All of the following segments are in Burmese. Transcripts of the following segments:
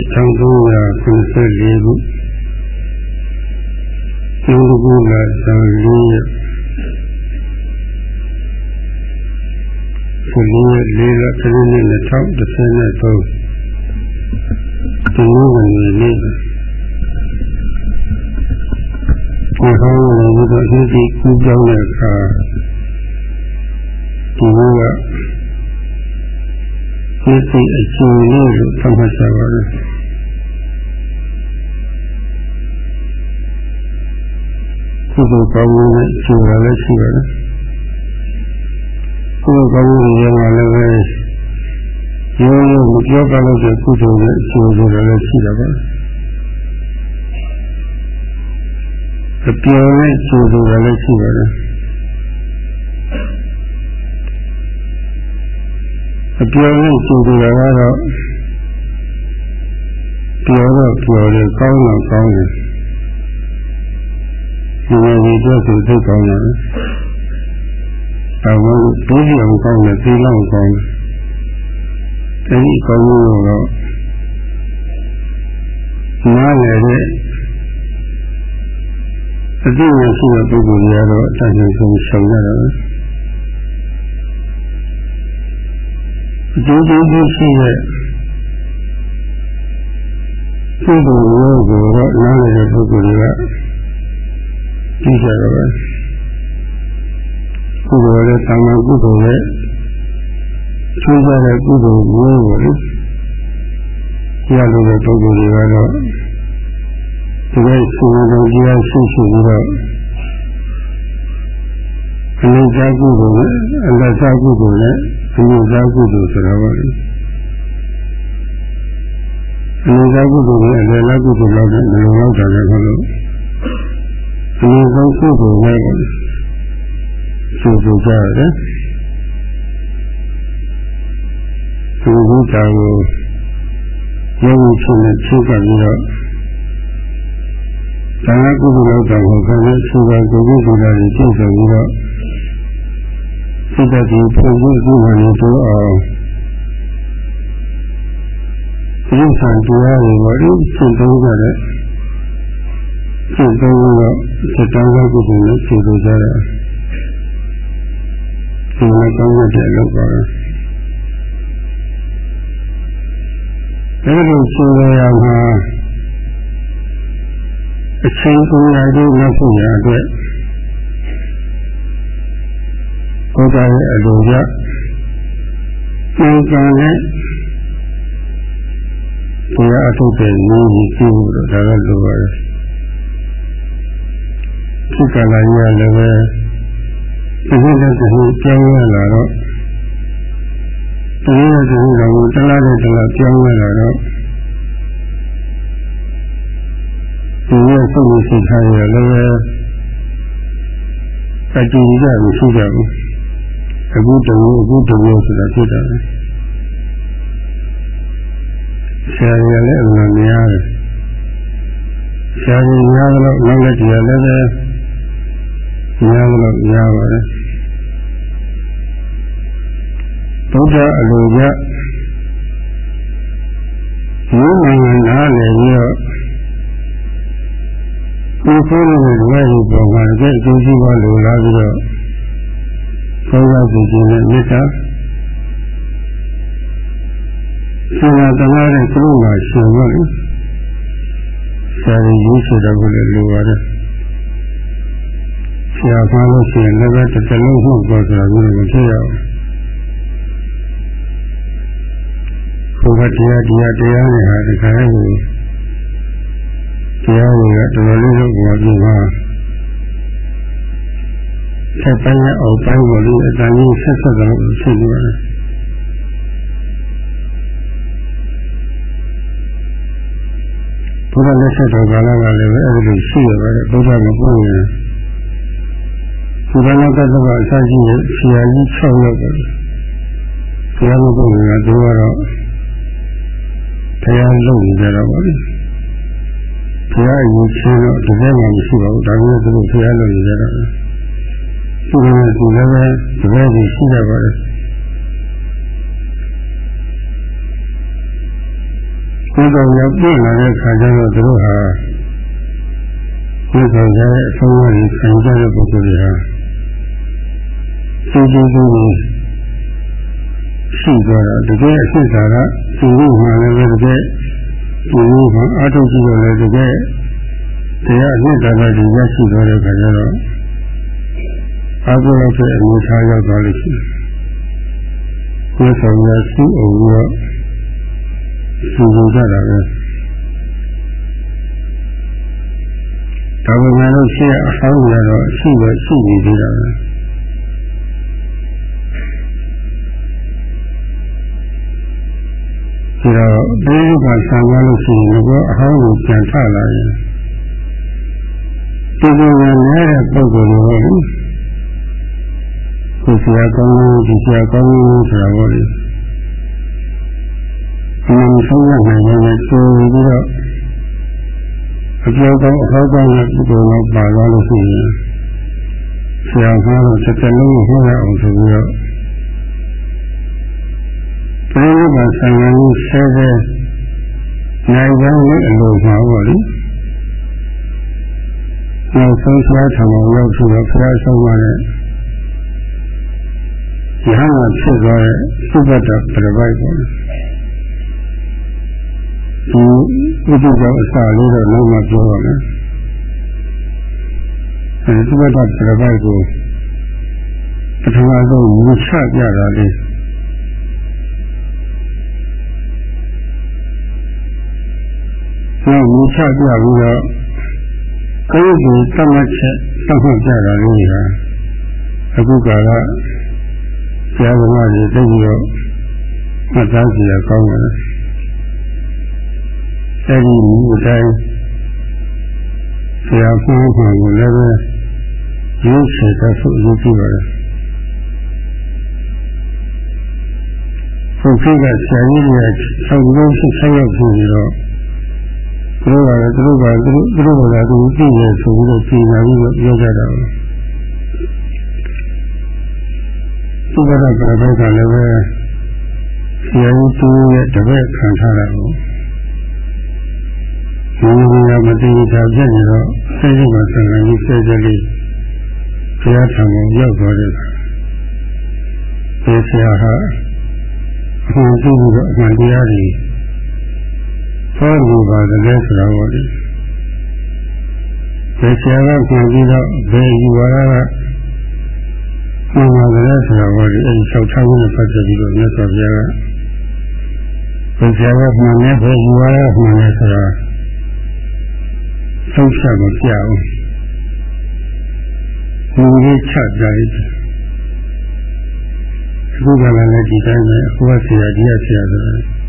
1394ခုကျင်းကူလာဆောင်လေးရက်ဒီနေ့လေးလခရစ်နှစ်2013ဒီနေ့ကနေနေ့ကိုဟောင်းနေပြီးတော့ဒီဒီကူးကြောင်းတဲ့အခါဒီကဒီစိတ်အကျိုးလေးလို့သတ်မှတ်ကြပါတ ကုသိုလ်ကောင်းမှုနဲ့ကျိုးရလည်းရှိပါတယ်ကုသိုလ်ကောင်းမှုတွေမှာလည်းပဲရိုးရိုးမပြောပါလို့တဲ့ကုသိုလ်နဲ့ကျိုးတွေလည်းရှိတယ်ပါအပြောင်းနဲ့ကျိုးတွေလည်းရှိပါတယ်အပြောင်းနဲ့ကျိုးတွေကတော့ပြောတော့ပြောတယ်ကောင်းတော့ကောင်းတယ် ဒီလိုဒီတော့သူသိကောင်းတယ်ဒါမှဒုတိယကောင်းတယ်သီလကောင်းတယ်အဲဒီကောင်းမှုတော့နားလည်တဲ့အတိအကျရှိတဲ့ပုဂ္ဂိုလ်တွေကတော့အတတ်ဆုံးဆုံးရှောင်ရတာပဲအကျိုးကျေးဇူးရှိတဲ့ပုဂ္ဂိုလ်မျိုးကိုတော့နားလည်တဲ့ပုဂ္ဂိုလ်တွေက ကြည့်ကြတော့ပဲကုသိုလ်ရဲ့တန်ခါကုသိုလ်ရဲ့ချွေးကြတဲ့ကုသိုလ်မျိုးကိုလေရလို့တဲ့ပုဂ္ဂိုလ်တွေကတော့ဒီလိုဆင်းရဲကြရရှိရှိပြီးတော့အနိစ္စကုသိုလ်နဲ့အလတ်စာကုသိုလ်နဲ့အနိစ္စကုသိုလ်ဆိုတာပါလေအနိစ္စကုသိုလ်နဲ့အလတ်ကုသိုလ်လောက်တဲ့မလုံလောက်တာလည်းဟုတ်လို့ အနိစ္စကုသိုလ်နဲ့ဆိုဆိုကြရတယ်ဒီဘုရားကိုယောဂီဖြစ်နေဖြစ်ကြပြီးတော့သာယကုသိုလ်လောက်တော်ကိုခန္ဓာရှိပါကိုယ်ကိုယ်ကိုယ်နဲ့ပြည့်စုံပြီးတော့စိတ်တည်းပုံမှုပြုနေတော့အောင်ဒီဆံတရားတွေကိုရှင်းသုံးကြတဲ့ရှင်းသုံးတော့ စတန်ကကုသိုလ်နဲ့ရှင်းလို့ကြတယ်ဒီလိုကောင်းတဲ့အလုပ်ပါပဲအဲဒီလိုရှင်းရမှာအချိန်ကိုရတဲ့မဖြစ်ရတဲ့ဘုရားရဲ့အလိုကြသင်္ကန်းနဲ့တရားအထုတ်တဲ့နည်းကြီးကြည့်လို့ဒါလည်းလိုပါတ ယ်ဒီကလာရလည်းပဲဒီလိုလည်းဒီပြောင်းရလာတော့ဒီလိုဒီလိုတော့တလားနဲ့တလားပြောင်းရလာတော့ဒီရဲ့စိတ်နဲ့စိတ်ထားရလည်းပဲအကြည့်ကြမရှိကြဘူးအခုတည်းအခုတည်းဆိုတာဖြစ်တာပဲဆရာကြီးလည်းအမှန်များတယ်ဆရာကြီးများတော့နောက်လက်ကြီးလည်းပဲ များတော့များပါတယ်ဘုရားအလိုကြဒီနိုင်ငံနားလည်ပြီးတော့ဒီဆိုးနေတဲ့ဝဲဒီပေါ်မှာအကျိုးရှိပါလို့လာပြီးတော့သောကစီခြင်းနဲ့မေတ္တာဆရာတရားတဲ့သူ့မှာရှင်လို့လေဆရာကြီးရေးချတော့ကိုလည်းလိုပါတယ် ဆရာဖားလို့ရှိရင်လည်းတစ်တလုံးဟုတ်ပေါ်ဆိုတာမျိုးမဖြစ်ရဘူးဘုရားတရားတရားတရားနဲ့ဟာဒီခါလေးကိုတရားတွေကတော်တော်လေးတော့ပေါ်ပြီးပါဆက်ပိုင်းနဲ့အောက်ပိုင်းကိုလည်းအတန်ကြီးဆက်ဆက်တော့ဖြစ်နေပါတယ်ဘုရားလက်ဆက်တော်ကာလကလည်းပဲအဲဒီလိုရှိရပါတယ်ဘုရားမပွင့်ရင် ဒီဘက်ကတည်းကအစရှိရဲ့ဆရာကြီး6ယောက်ပဲဆရာမပွင့်ရင်တော့သူကတော့တရားလုပ်နေကြတော့ပါလေဘုရားအရင်ချင်းတော့တကယ်မှမရှိပါဘူးဒါပေမဲ့သူတို့ဘုရားလုပ်နေကြတော့သူတို့ကလည်းပဲတကယ်ကြီးရှိကြပါတယ်ဒီကောင်ရောက်ပြလာတဲ့ခါကျတော့သူတို့ဟာဒီကောင်ရဲ့အဆုံးအမခံကြတဲ့ပုဂ္ဂိုလ်တွေဟာ စီစီစီရှိကြတာတကယ်အဖြစ်သာကဒီလိုမှလည်းတကယ်ဒီလိုမှအထုပ်ကြည့်တော့လည်းတကယ်တရားအနှစ်သာရတွေရရှိသွားတဲ့ခါကျတော့အကုသိုလ်ရဲ့အနေထားရောက်သွားလို့ရှိရင်ကိုယ်ဆောင်ရရှိအောင်ပြီးတော့သူကြကြတာပဲဒါပေမဲ့လို့ရှိရအဟောင်းရတော့ရှိပဲရှိနေသေးတာပဲ ဒီတော့ဒီကဆံရလို့ရှိရင်လည်းအဟောင်းကိုပြန်ထလာရင်ဒီလိုရနေတဲ့ပုံစံတွေဟောလို့ကိုယ်ဆရာကောင်းလို့ဒီဆရာကောင်းလို့ဆိုတာဟောလို့အမှန်ဆုံးရနိုင်ရင်ကျိုးပြီးတော့အပြောကောင်းအဟောင်းကောင်းတဲ့ပုဂ္ဂိုလ်တော့ပါသွားလို့ရှိရင်ဆရာကောင်းလို့တစ်သက်လုံးဟောရအောင်ဆိုပြီးတော့ ပြိဋိဘဆံရင်းဆဲဆဲနိုင်ကြရဲ့အလိုမှာပေါ့လေနောက်ဆုံးဆရာထောင်အောင်ရောက်ပြီးတော့ဆရာဆုံးသွားတဲ့ဒီဟာကဖြစ်သွားတဲ့သုဘတ္တပရပိုက်ပေါ့လေဒီဥပ္ပဒေအစာလေးတော့နောက်မှပြောပါမယ်အဲဒီသုဘတ္တပရပိုက်ကိုပထမဆုံးမြင်ချပြတာလေး နောက်မြင်ချပြပြီးတော့ကိုယ်ကိုသတ်မှတ်ချက်သတ်မှတ်ကြတာလေးကအခုကလာဆရာသမားတွေသိပြီးတော့မှတ်သားစီရကောင်းတယ်အဲဒီမျိုးတိုင်းဆရာဖုန်းကိုလည်းပဲရွေးချယ်တတ်ဖို့အရေးကြီးပါတယ်ဆိုဖြစ်ကဆရာကြီးတွေကဆောက်လို့ရှိဆောက်ရပြီးတော့ သူတို့ကလည်းသူတို့ကသူတို့သူတို့ကလည်းသူသိရဆိုပြီးတော့ပြင်လာပြီးတော့ပြောကြတာပဲသူကလည်းပြပိုက်ကလည်းပဲဆရာကြီးသူရဲ့တပည့်ခံထားတာကိုဒီလိုမသိတာပြည့်နေတော့စိတ်ကမှဆန္ဒကြီးစိတ်ကလေးဘုရားထံကိုရောက်သွားတယ်ဒီဆရာဟာအမှန်သိပြီးတော့အမှန်တရားတွေ ဟောလို့ပါတယ်ဆိုတော့လေဘယ်ဆရာကပြန်ပြီးတော့ဘယ်ယူဝါဒကမှန်ပါတယ်ဆိုတော့လေအဲဒီ၆၆ခုနဲ့ပတ်သက်ပြီးတော့မြတ်စွာဘုရားကဘယ်ဆရာကမှန်လဲဘယ်ယူဝါဒကမှန်လဲဆိုတော့ဆုံးဖြတ်မပြအောင်ဒီလိုချပြလိုက်အခုကလည်းဒီတိုင်းပဲအခုကဆရာကြီးကဆရာဆိုတော့ဆ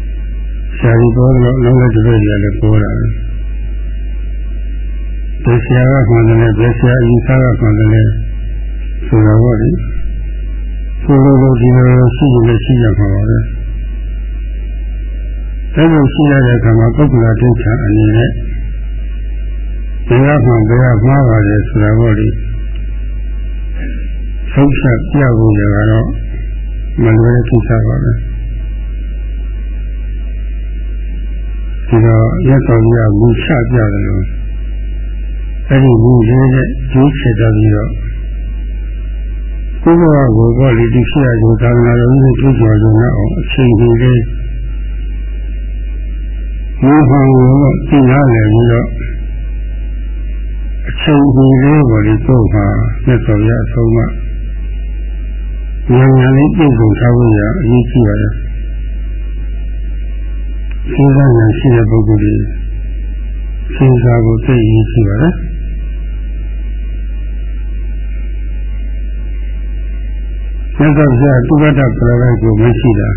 ရာကြီးပေါ်တော့လုံးဝတပည့်ကြီးလည်းပေါ်တာပဲဆရာကမှန်တယ်ဘယ်ဆရာအရင်စားကမှန်တယ်ဆိုတော့ဒီကိုလိုလိုဒီလိုရှိနေရှိရမှာပါပဲအဲလိုရှိရတဲ့အခါမှာပုဂ္ဂလာတိဋ္ဌာအနေနဲ့ဘယ်ကမှဘယ်ကမှားပါလဲဆိုတော့ဒီဆုံးဖြတ်ပြဖို့ရတော့မလွယ်တဲ့ကိစ္စပါပဲ ဒီတော့ရက်တော်ကြီးကမူချပြတယ်လို့အဲ့ဒီမူလေးနဲ့ကျိုးချတော့ပြီးတော့ကိုယ်ကကိုယ်ကလေဒီရှိရကိုသာသနာတော်ကြီးကိုကြွကြော်နေအောင်အချိန်ကြီးလေးမူဟောင်းကိုသိရတယ်ပြီးတော့အချိန်ကြီးလေးကိုလေကိုယ်ကမြတ်စွာဘုရားအဆုံးအမဉာဏ်ဉာဏ်လေးပြည့်စုံထားဖို့ရအရေးကြီးပါတယ် စဉ်းစားဉာဏ်ရှိတဲ့ပုဂ္ဂိုလ်တွေစဉ်းစားဖို့သိရရှိပါတယ်မြတ်စွာဘုရားတုဘတ္တပရဝိကိုမရှိတာ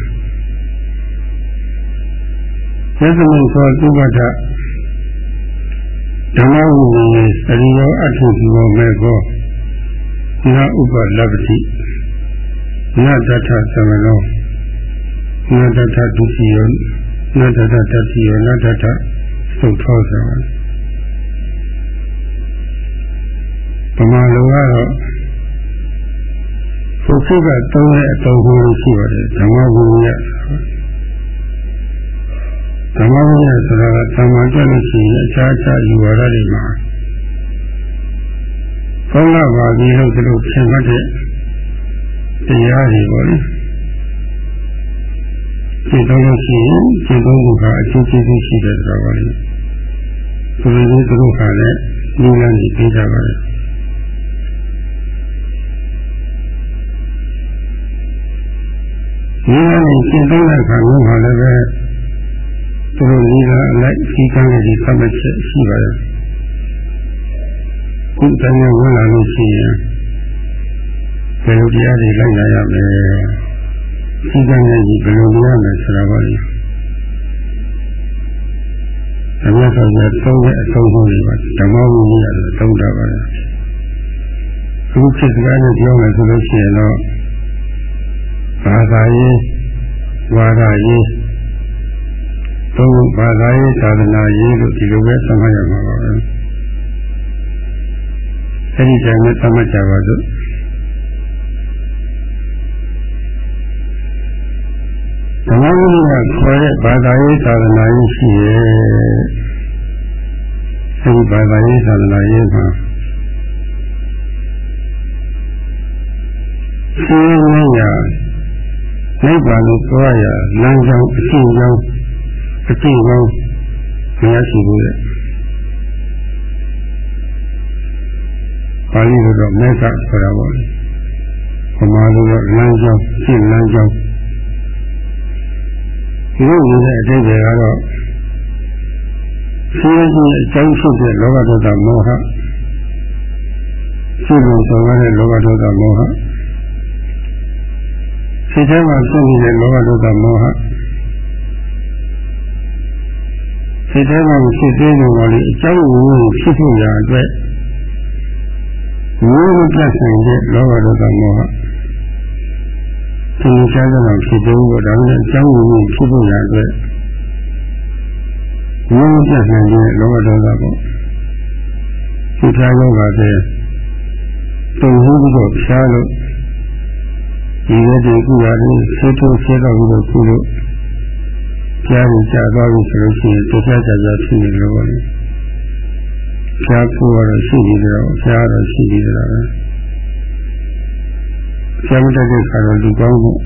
သစ္စမိသောတုဘတ္တဓမ္မဝိနည်းအရိယောအထုဘောမေကောနာဥပလပ္ပတိနာတထသမနောနာတထဒုတိယ နတ္တတတတိယနတ္တတသုတ်ထောဆိုပမာလိုကတော့ပုစုကသုံးတဲ့အတော်ကိုရှိပါတယ်ဓမ္မဘုရားဓမ္မဝိနည်းဆိုတာကသမာဓိလို့ရှိရင်အခြားအခြားယူဝါဒတွေမှာဘုန်းလာပါပြီလို့သူတို့ထင်မှတ်တဲ့တရားတွေပေါ့လေ ဒီတော့လို့ရှိရင်ဒီသုံးခုကအကျိုးကျေးဇူးရှိတယ်ဆိုတာပါလေသူတို့သူတို့ကလည်းဉာဏ်နဲ့သိကြပါလေဉာဏ်နဲ့ရှင်းသုံးတဲ့အခါမျိုးမှာလည်းပဲသူတို့ဤကအလိုက်စီကံတွေသတ်မှတ်ချက်ရှိပါတယ်ခုတည်းကဝင်လာလို့ရှိရင်ဘယ်လိုတရားတွေလိုက်လာရမလဲ စီကံတွေဘယ်လိုရမလဲဆိုတာပါလေအမြတ်စွာဘုရားသုံးတဲ့အဆုံးဆုံးတွေပါဓမ္မဝိနည်းရတယ်သုံးတာပါလေအခုဖြစ်စကားနဲ့ပြောမယ်ဆိုလို့ရှိရင်တော့ဘာသာရေးဝါဒရေးသုံးဘာသာရေးသာသနာရေးလို့ဒီလိုပဲသတ်မှတ်ရမှာပါပဲအဲဒီကြောင့်လည်းသတ်မှတ်ကြပါစို့ ခေါ်တဲ့ဘာသာရေးသာသနာရေးရှိရဲ့အဲဒီဘာသာရေးသာသနာရေးမှာရှင်းလင်းရာနိဗ္ဗာန်ကိုသွားရလမ်းကြောင်းအရှင်းကြောင်းအရှင်းကြောင်းမရရှိဘူးလေပါဠိလိုတော့မေကဆိုတာပေါ့လေဗမာလိုတော့လမ်းကြောင်းရှင်းလမ်းကြောင်း ဒီလိုရတဲ့အတိတ်တွေကတော့ရှင်းရှင်းအကြောင်းဖြစ်တဲ့လောဘဒေါသမောဟရှင်းလို့ဆိုရတဲ့လောဘဒေါသမောဟစိတ်ထဲမှာဖြစ်နေတဲ့လောဘဒေါသမောဟစိတ်ထဲမှာဖြစ်သေးတယ်ပေါ်လေအကြောင်းကိုဖြစ်ဖို့ရာအတွက်ဝိမပြတ်ဆိုင်တဲ့လောဘဒေါသမောဟ သင်္ချာကတော့ဖြစ်သေးဘူးဒါနဲ့အကြောင်းကိုဖြစ်ဖို့ရာအတွက်ဝိမပြတ်နိုင်တဲ့လောဘဒေါသပေါ့စိတ်ထားယောဂတဲ့တုံ့ဟုပြီးတော့ဖြားလို့ဒီရက်တည်းကုရတယ်ဆေးထိုးဆေးတော့ပြီးတော့ကုလို့ကြားရင်ကြာသွားပြီဆိုလို့ရှိရင်တရားကြကြဖြစ်နေလို့ပါလေဖြားဖို့ကတော့ရှိနေတယ်တော့ဖြားတော့ရှိနေတယ်တော့ ဆရာမတက်တဲ့ခါတော့ဒီကောင်းဖို့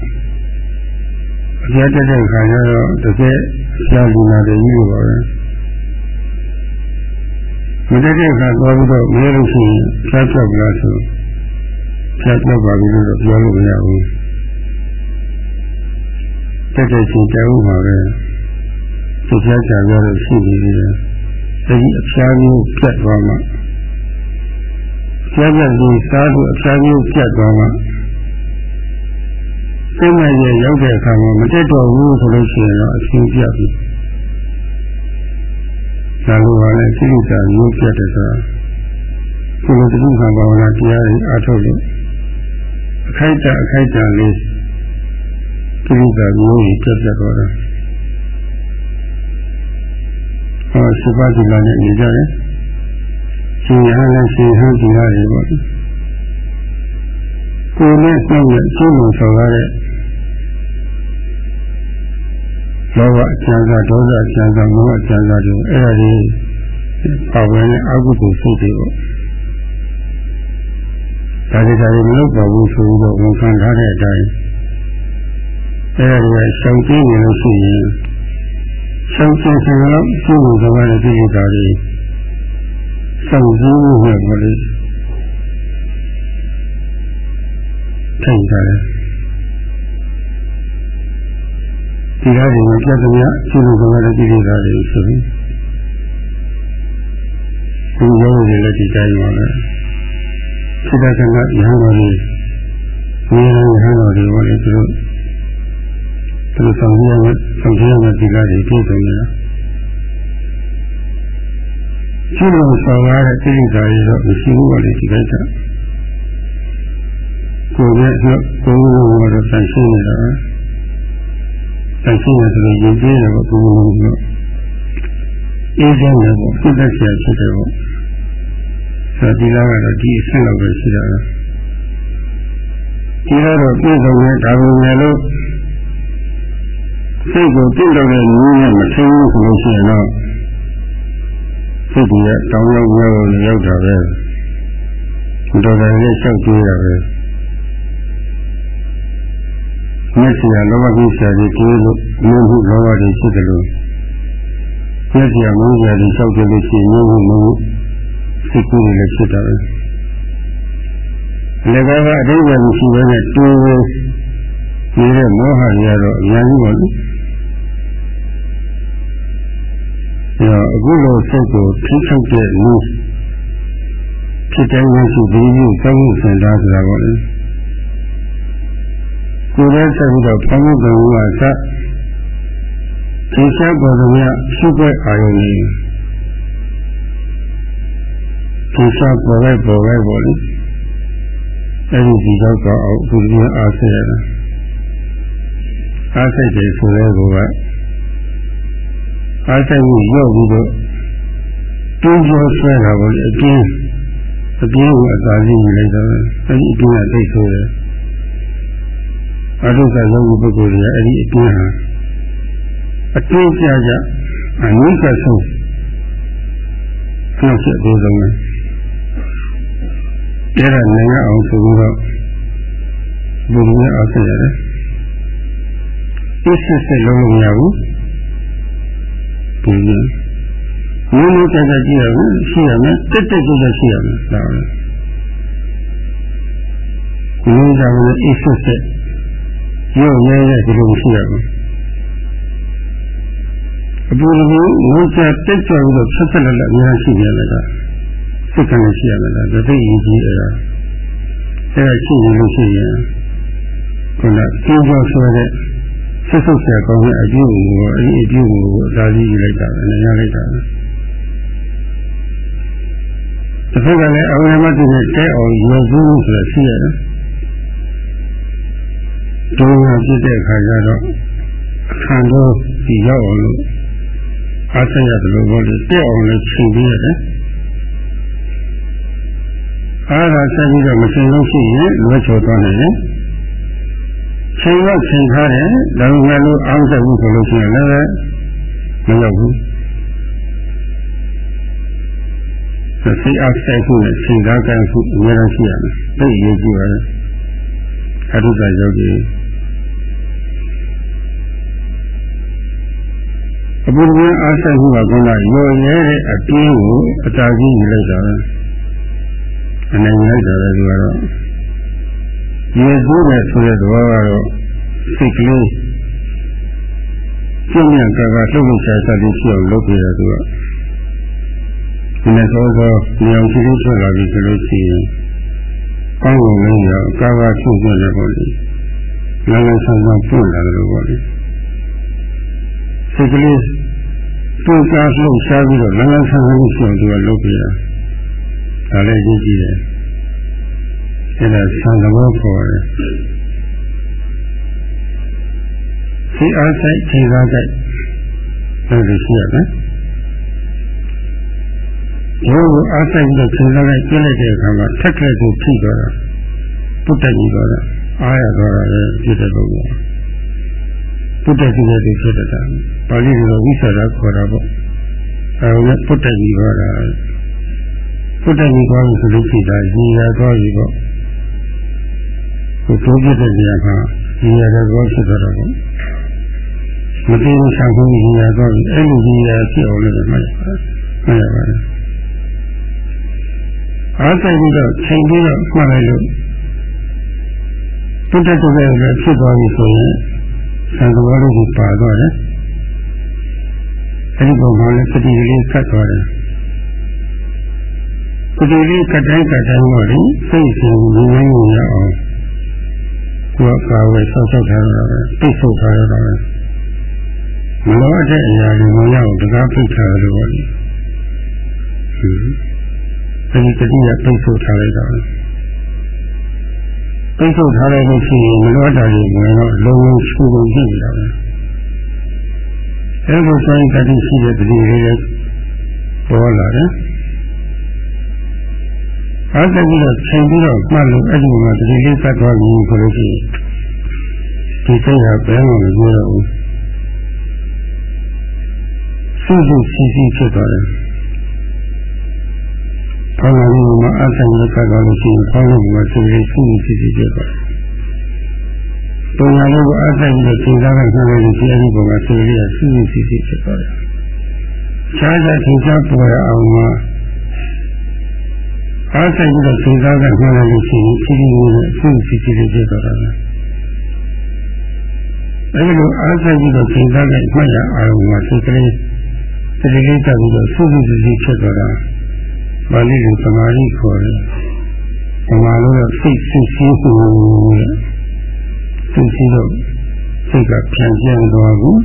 အပြတ်တက်တဲ့ခါကျတော့တကယ်ဆရာလူနာတွေကြီးလို့ပါပဲမတက်တဲ့ခါသွားပြီးတော့မရလို့ရှိရင်ဖြားပြောက်လာဆိုဖြတ်တော့ပါပြီလို့တော့ပြောလို့မရဘူးတက်တဲ့ချိန်တောင်းပါပဲသူဖြတ်ကြရလို့ရှိနေသေးတယ်အဲဒီအဖြာမျိုးပြတ်သွားမှဖြတ်ပြတ်ပြီးစားလို့အဖြာမျိုးပြတ်သွားမှ စိတ်နဲ့ရရောက်တဲ့အခါမှာမတက်တော့ဘူးဆိုလို့ရှိရင်တော့အချင်းပြတ်ပြီဒါလိုပါလေစိတ်ကမျိုးပြတ်တယ်ဆိုတာဒီလိုတိခါဘာဝနာတရားတွေအားထုတ်လို့အခိုက်အတန့်အခိုက်အတန့်လေးကိလေသာမျိုးကြီးပြတ်ပြတ်သွားတာဟောစပါးဒီလာနဲ့နေကြတယ်ရှင်ဟန်နဲ့ရှင်ဟန်ဒီလာတွေပေါ့ကိုယ်နဲ့နှုတ်နဲ့ရှင်းလို့ဆိုရတဲ့ လောဘအကျဉ်းစားဒေါသအကျဉ်းစားမောဟအကျဉ်းစားတွေအဲ့ဒါတွေပါဝင်တဲ့အကုသိုလ်စိတ်တွေပေါ့ဒါတွေဒါတွေမလုပ်ပါဘူးဆိုပြီးတော့ဝန်ခံထားတဲ့အတိုင်းအဲဒါတွေရှောင်ကျင်းနေလို့ရှိရင်ရှောင်ကျင်းခြင်းလို့ရှိနေကြတဲ့ဒီလိုတာတွေစောင့်ကြည့်မှုနဲ့ပေါ့လေထိုင်ကြတယ် ဒီကားတွေပြတ်သမျှရှိနေကြတဲ့ဒီလိုတာတွေဆိုပြီးဒီရောတွေလည်းဒီတိုင်းပါပဲစိတ္တကံကယဟန်တော်ကြီးဒီယဟန်တော်ကြီးဘောလေသူတို့သူတို့ဆောင်ရမယ်ဆောင်ရမယ်ဒီကားတွေပြည့်စုံနေတာရှိလို့ဆောင်ရတဲ့တိရိစ္ဆာကြီးတော့မရှိဘူးဘောလေဒီကိစ္စကိုယ်နဲ့ကိုယ်လုံးလုံးတော့ဆန့်ရှင်းနေတာ ဆန့်ရှင်းတယ်ဆိုရင်ရင်ကျင်းတယ်ပေါ့ကိုယ်လုံးလုံးတော့အေးချမ်းတယ်ပေါ့စိတ်သက်သာဖြစ်တယ်ပေါ့ဆိုဒီလားကတော့ဒီအဆင့်လောက်ပဲရှိတာပဲဒီကတော့ပြည့်စုံတဲ့ဒါပေမဲ့လို့စိတ်ကိုတင့်တော်တဲ့နည်းနဲ့မထိန်ဘူးဆိုလို့ရှိရင်တော့စိတ်ကြီးကတောင်းရောက်ရောက်ရောက်တာပဲမတော်တယ်နဲ့ရှောက်ကြည့်တာပဲ မျက်စိကလောဘကြီးဆရာကြီးတွေးလို့မင်းဟုလောဘတွေရှိတယ်လို့မျက်စိကမင်းဆရာကြီးရှောက်ကြည့်လို့ရှိရင်မင်းဟုမဟုတ်စိတ်ကူးတွေလည်းဖြစ်တာပဲလည်းကအတိတ်ကမရှိဘဲနဲ့တူနေတဲ့မောဟတွေကတော့အများကြီးပါလို့အဲအခုလိုစိတ်ကိုထိချုပ်တဲ့လူဖြစ်တဲ့ရရှိပြီးပြီးသုံးစင်တာဆိုတာပေါ့လေ ကိုယ်ရဲ့ဆက်ပြီးတော့ဖောင်းမှုပုံကစဒီချက်ပေါ်သူများရှုွက်အာရုံကြီးဒီချက်ပေါ်ပဲပေါ်ပဲပေါ့လေအဲ့ဒီဒီတော့တော့အောင်သူကြီးအားဆက်ရတာအားစိတ်တွေဆိုတဲ့ကောကအားစိတ်ကိုရော့ပြီးတော့တူးကျော်ဆွဲတာကိုအပြင်းအပြင်းကိုအသာစီးယူလိုက်တော့အဲဒီအပြင်းကသိဆိုတယ် အတုကယောဂီပုဂ္ဂိုလ်တွေကအဲ့ဒီအပြင်းဟာအပြင်းကြကြအနည်းကဆုံးဖြစ်ဖြစ်အသေးဆုံးပဲအဲ့ဒါနိုင်အောင်ဆိုပြီးတော့ဘုရားအားဆက်ရတယ်စစ်စစ်စစ်လုံးလို့မရဘူးဒီလိုမျိုးမျိုးကြကြကြည့်ရမယ်ရှိရမယ်တက်တက်ကြကြရှိရမယ်ဒါပဲဒီလိုကြောင့်လည်းအစ်စစ်စစ် ရုပ်ရဲရဲဒီလိုရှိရမယ်အပူလိုမျိုးကြတက်ကြပြီးတော့ဆက်ဆက်လက်လက်အများရှိနေတယ်ကစိတ်ကနေရှိရမယ်လားဒါသိရင်ကြီးအဲ့ဒါအဲ့ဒါရှိရင်လို့ရှိရင်ခုနကျိုးကြောဆိုတဲ့ဆက်ဆုပ်ဆရာကောင်းတဲ့အကျိုးကိုအဲ့ဒီအကျိုးကိုအသာကြီးယူလိုက်တာပဲနေရလိုက်တာပဲတစ်ဖက်ကလည်းအဝိမတ်တဲ့တဲအောင်ရုပ်ဘူးဆိုတာရှိရတယ် ဒုညာဖြစ်တဲ့အခါကျတော့အခါတော့ဒီရောက်အောင်လို့အားဆက်ရတယ်လို့ပြောလို့တဲအောင်လည်းချိန်ပြီးရတယ်အားသာဆက်ပြီးတော့မချိန်လို့ရှိရင်လွယ်ချောသွားနိုင်တယ်ချိန်တော့ချိန်ထားတယ်ဒါပေမဲ့လို့အောင်းဆက်ဘူးဆိုလို့ရှိရင်လည်းမရောက်ဘူးစိတ်အားဆိုင်မှုနဲ့ချိန်သားကံမှုအများကြီးရှိရမယ်သိရည်ကြည့်ပါလေအထုကယောဂီ အပူရင်းအားဆိုင်မှုကကောင်းတာရောရဲတဲ့အပြင်းကိုအတားကြီးယူလိုက်တာပဲအနေနဲ့လိုက်တာလည်းသူကတော့ရေစိုးတယ်ဆိုတဲ့သဘောကတော့စိတ်ကလေးကျင့်ရကကလှုပ်လှုပ်ရှားရှားလေးရှိအောင်လုပ်ပြရသူကဒီနေ့သောသောမြောင်ရှိလေးထွက်လာပြီဆိုလို့ရှိရင်ကောင်းကုန်လေးရောကာကဖြုတ်ပြတယ်ပေါ့လေငါလည်းဆန်းဆန်းပွင့်လာတယ်လို့ပေါ့လေစိတ်ကလေး တူကားလှုပ်ရှားပြီးတော့ငါလည်းဆန်းဆန်းရှိအောင်သူကလုပ်ပြရဒါလည်းကြည့်ကြည့်တယ်အဲ့ဒါဆံသဘောခေါ်တယ်စိတ်အားဆိုင်ခြေကားကြိုက်လို့ရှိရမယ်ရိုးကိုအားဆိုင်ပြီးခြေကားလိုက်ပြလိုက်တဲ့အခါမှာထက်ခဲကိုထိသွားတာပုတ္တကြီးသွားတာအားရသွားတာပဲဖြစ်တဲ့ပုံပေါ် ပုတ္တကြီးရဲ့ဖြစ်တဲ့တာပါဠိလိုဝိသရာခေါ်တာပေါ့အဲဒါပုတ္တကြီးသွားတာပုတ္တကြီးသွားလို့ဆိုလို့ရှိတာညီရသွားပြီပေါ့ကိုတိုးပြတဲ့နေရာမှာညီရတဲ့ဘောဖြစ်သွားတော့ပေါ့မသိဘူးဆောင်ဖို့ညီရသွားပြီအဲ့လိုညီရဖြစ်အောင်လည်းမှတ်ရပါမှတ်ရပါတယ်အားဆိုင်ပြီးတော့ချိန်ပြီးတော့မှတ်လိုက်လို့တုတ်တက်တုတ်တက်လည်းဖြစ်သွားပြီဆိုရင် သံဃာလေးကိုပါသွားတယ်အဲဒီပုံမှာလည်းစတိလေးဆက်သွားတယ်စတိလေးကတိုင်းကတိုင်းတော့လေစိတ်ရှင်ငြိမ်းငြိမ်းရအောင်ကိုယ်ကာဝယ်ဆောက်ရှောက်ထားတာပဲတိတ်ဆုပ်ထားရတာပဲမလိုအပ်တဲ့အရာတွေမရအောင်တကားဖိတ်ထားလို့ပေါ့လေအဲဒီတတိယပိတ်ဆို့ထားလိုက်တာပိ တ်ဆို့ထားလိုက်လို့ရှိရင်မလိုအပ်တာတွေဝင်တော့လုံးဝချူကုန်ဖြစ်နေတာပဲအဲလိုဆိုရင်တတိရှိတဲ့တတိလေးလည်းပေါ်လာတယ်အားတက်ပြီးတော့ချိန်ပြီးတော့မှတ်လို့အဲ့ဒီမှာတတိလေးသတ်သွားပြီဆိုလို့ရှိရင်ဒီစိတ်ဟာဘယ်မှမပြောတော့ဘူးစုစုစီစီဖြစ်သွားတယ်။ ခေါင်းလာလေးမှာအဆိုင်ရကသွားလို့ရှိရင်ခေါင်းလေးမှာစိတ်လေးစုစုစီစီဖြစ်သွားတယ်။ပုံညာလေးကိုအဆိုင်ပြီးသင်္ကားကခံရလို့ဒီအရင်ကမှစိတ်လေးကစုစုစီစီဖြစ်သွားတယ်။ခြားခြားသင်္ကားပေါ်ရအောင်မှာအားဆိုင်ပြီးတော့သင်္ကားကခံရလို့ရှိရင်ဖြည်းဖြည်းနဲ့စုစုစီစီဖြစ်သွားတယ်။အဲဒီလိုအားဆိုင်ပြီးတော့သင်္ကားကမှတ်ရအောင်မှာစိတ်ကလေးတတိလေးတက်ပြီးတော့စုစုစည်းစည်းဖြစ်သွားတာ ပါဠိလိုသမာဓိခေါ်တယ်သမာလို့တော့စိတ်စိတ်စည်းမှုတဲ့စိတ်စည်းတော့စိတ်ကပြန်ပြန်သွားဘူး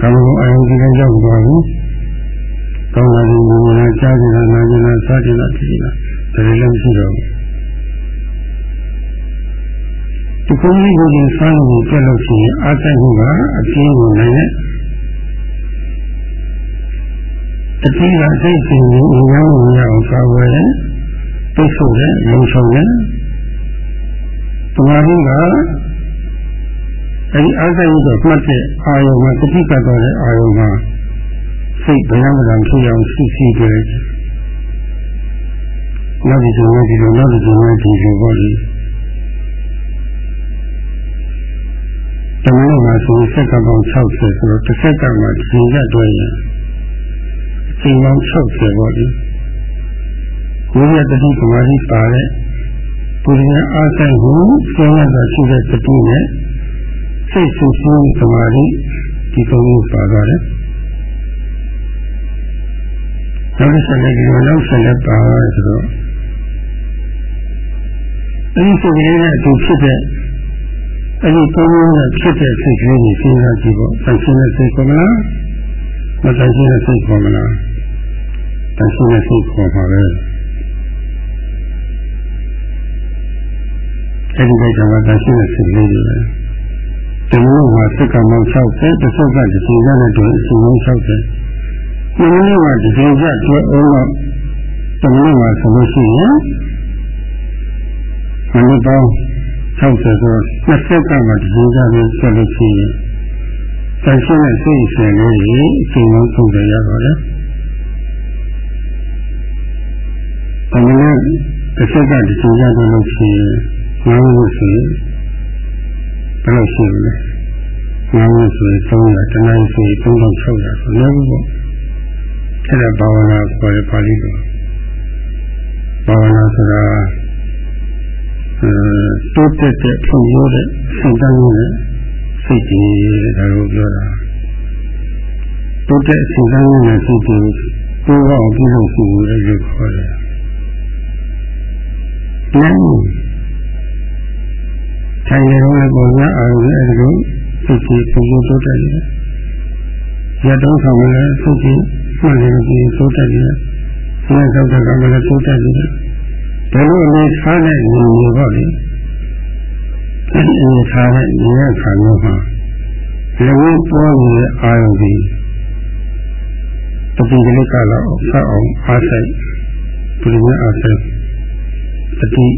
ကာမဂုဏ်အယုံကြီးကရောက်သွားဘူးကောင်းလာရင်ဉာဏ်ကြားကြတာနာကြတာစားကြတာသိတာဒါလည်းမရှိတော့ဘူးဒီကုန်းကြီးကိုစားလို့ပြတ်လို့ရှိရင်အားဆိုင်မှုကအပြင်းကိုနိုင်တဲ့ တတိယစိတ်ရှင်ကိုဉာဏ်ကိုရအောင်ကာဝယ်တယ်သိဆိုတယ်လုံဆောင်တယ်သမာဓိကအဲဒီအားစိတ်ကိုမှတ်တဲ့အာယုံမှာတတိကတော်တဲ့အာယုံမှာစိတ်ဘယ်မှမဖြစ်အောင်ရှိရှိတယ်နောက်ဒီလိုဒီလိုနောက်ဒီလိုဒီလိုပေါ့လေတမန်တော်မှာဆိုစက်ကပေါင်း60ဆိုတော့တစ်စက်ကမှဒီကတွေ့ရင် ချိန်ပေါင်း60ပေါ့ဒီဝိရတတိသမာဓိပါတဲ့ပုရိယအားဆိုင်ကိုကျောင်းရတာရှိတဲ့တတိနဲ့စိတ်ဆူဆူသမာဓိဒီကုန်းကိုပါသွားတယ်နောက်တစ်ဆက်လည်းဒီလိုနောက်ဆက်လည်းပါသွားတယ်ဆိုတော့အဲဒီစိတ်ကလေးနဲ့အတူဖြစ်တဲ့အဲဒီကုန်းကဖြစ်တဲ့စိတ်ကလေးကိုစဉ်းစားကြည့်ဖို့ဆန့်ရှင်းတဲ့စိတ်ကောမလားမဆန့်ရှင်းတဲ့စိတ်ကောမလား တန်ရှင်းတဲ့စိတ်ခေါ်ပါပဲအဲဒီကိစ္စမှာတန်ရှင်းတဲ့စိတ်လေးတွေပဲဒီလိုမှာစိတ်ကမောင်း60တစ်စုပ်ကဒီချိန်ရတဲ့တွင်အချိန်မောင်း60ဒီလိုမှာဒီချိန်ကကျွဲအောင်တော့ဒီလိုမှာဆိုလို့ရှိရင်မနစ်ပေါင်း60ဆိုတော့20ကမှဒီချိန်ကလည်းဆက်လို့ရှိရင်တန်ရှင်းတဲ့စိတ်ရှင်လေးတွေအချိန်မောင်း30ရပါတယ် တစ်ဆက်ကတစ်ချိန်ရတော့လို့ရှိရင်ငါးလို့ဆိုရင်ဘယ်လိုရှိလဲငါးလို့ဆိုရင်300တနည်းဆိုရင်3600ဆိုလည်းပေါ့အဲ့ဒါဘာဝနာခေါ်ရပါလိမ့်မယ်ဘာဝနာဆိုတာအဲတိုးတက်တဲ့ဖွံ့ဖြိုးတဲ့စိတ်တမ်းနဲ့စိတ်ကြီးဒါကိုပြောတာတိုးတက်စိတ်တမ်းနဲ့စိတ်ကြီးတိုးအောင်ပြုလုပ်ဖို့လည်းခေါ်တယ် နိုင်ထိုင်ရုံနဲ့ပေါ်ရအောင်လည်းအဲဒီလိုစိတ်ကြီးပုံပုံတိုးတက်နေတယ်ရတော့ဆောင်လည်းစိတ်ကြီးမှန်တယ်ကြီးတိုးတက်နေတယ်ဆင်းရဲသောကကလည်းတိုးတက်နေတယ်ဘယ်လိုလဲစားတဲ့ဉာဏ်မျိုးပေါ့လေအဲဒီအင်းထားတဲ့ဉာဏ်ခါမျိုးမှာလေဝပေါ်နေတဲ့အာယုန်ကြီးတတိကလေးကတော့ဆောက်အောင်အားဆိုင်ပြင်းအားဆိုင် တတိ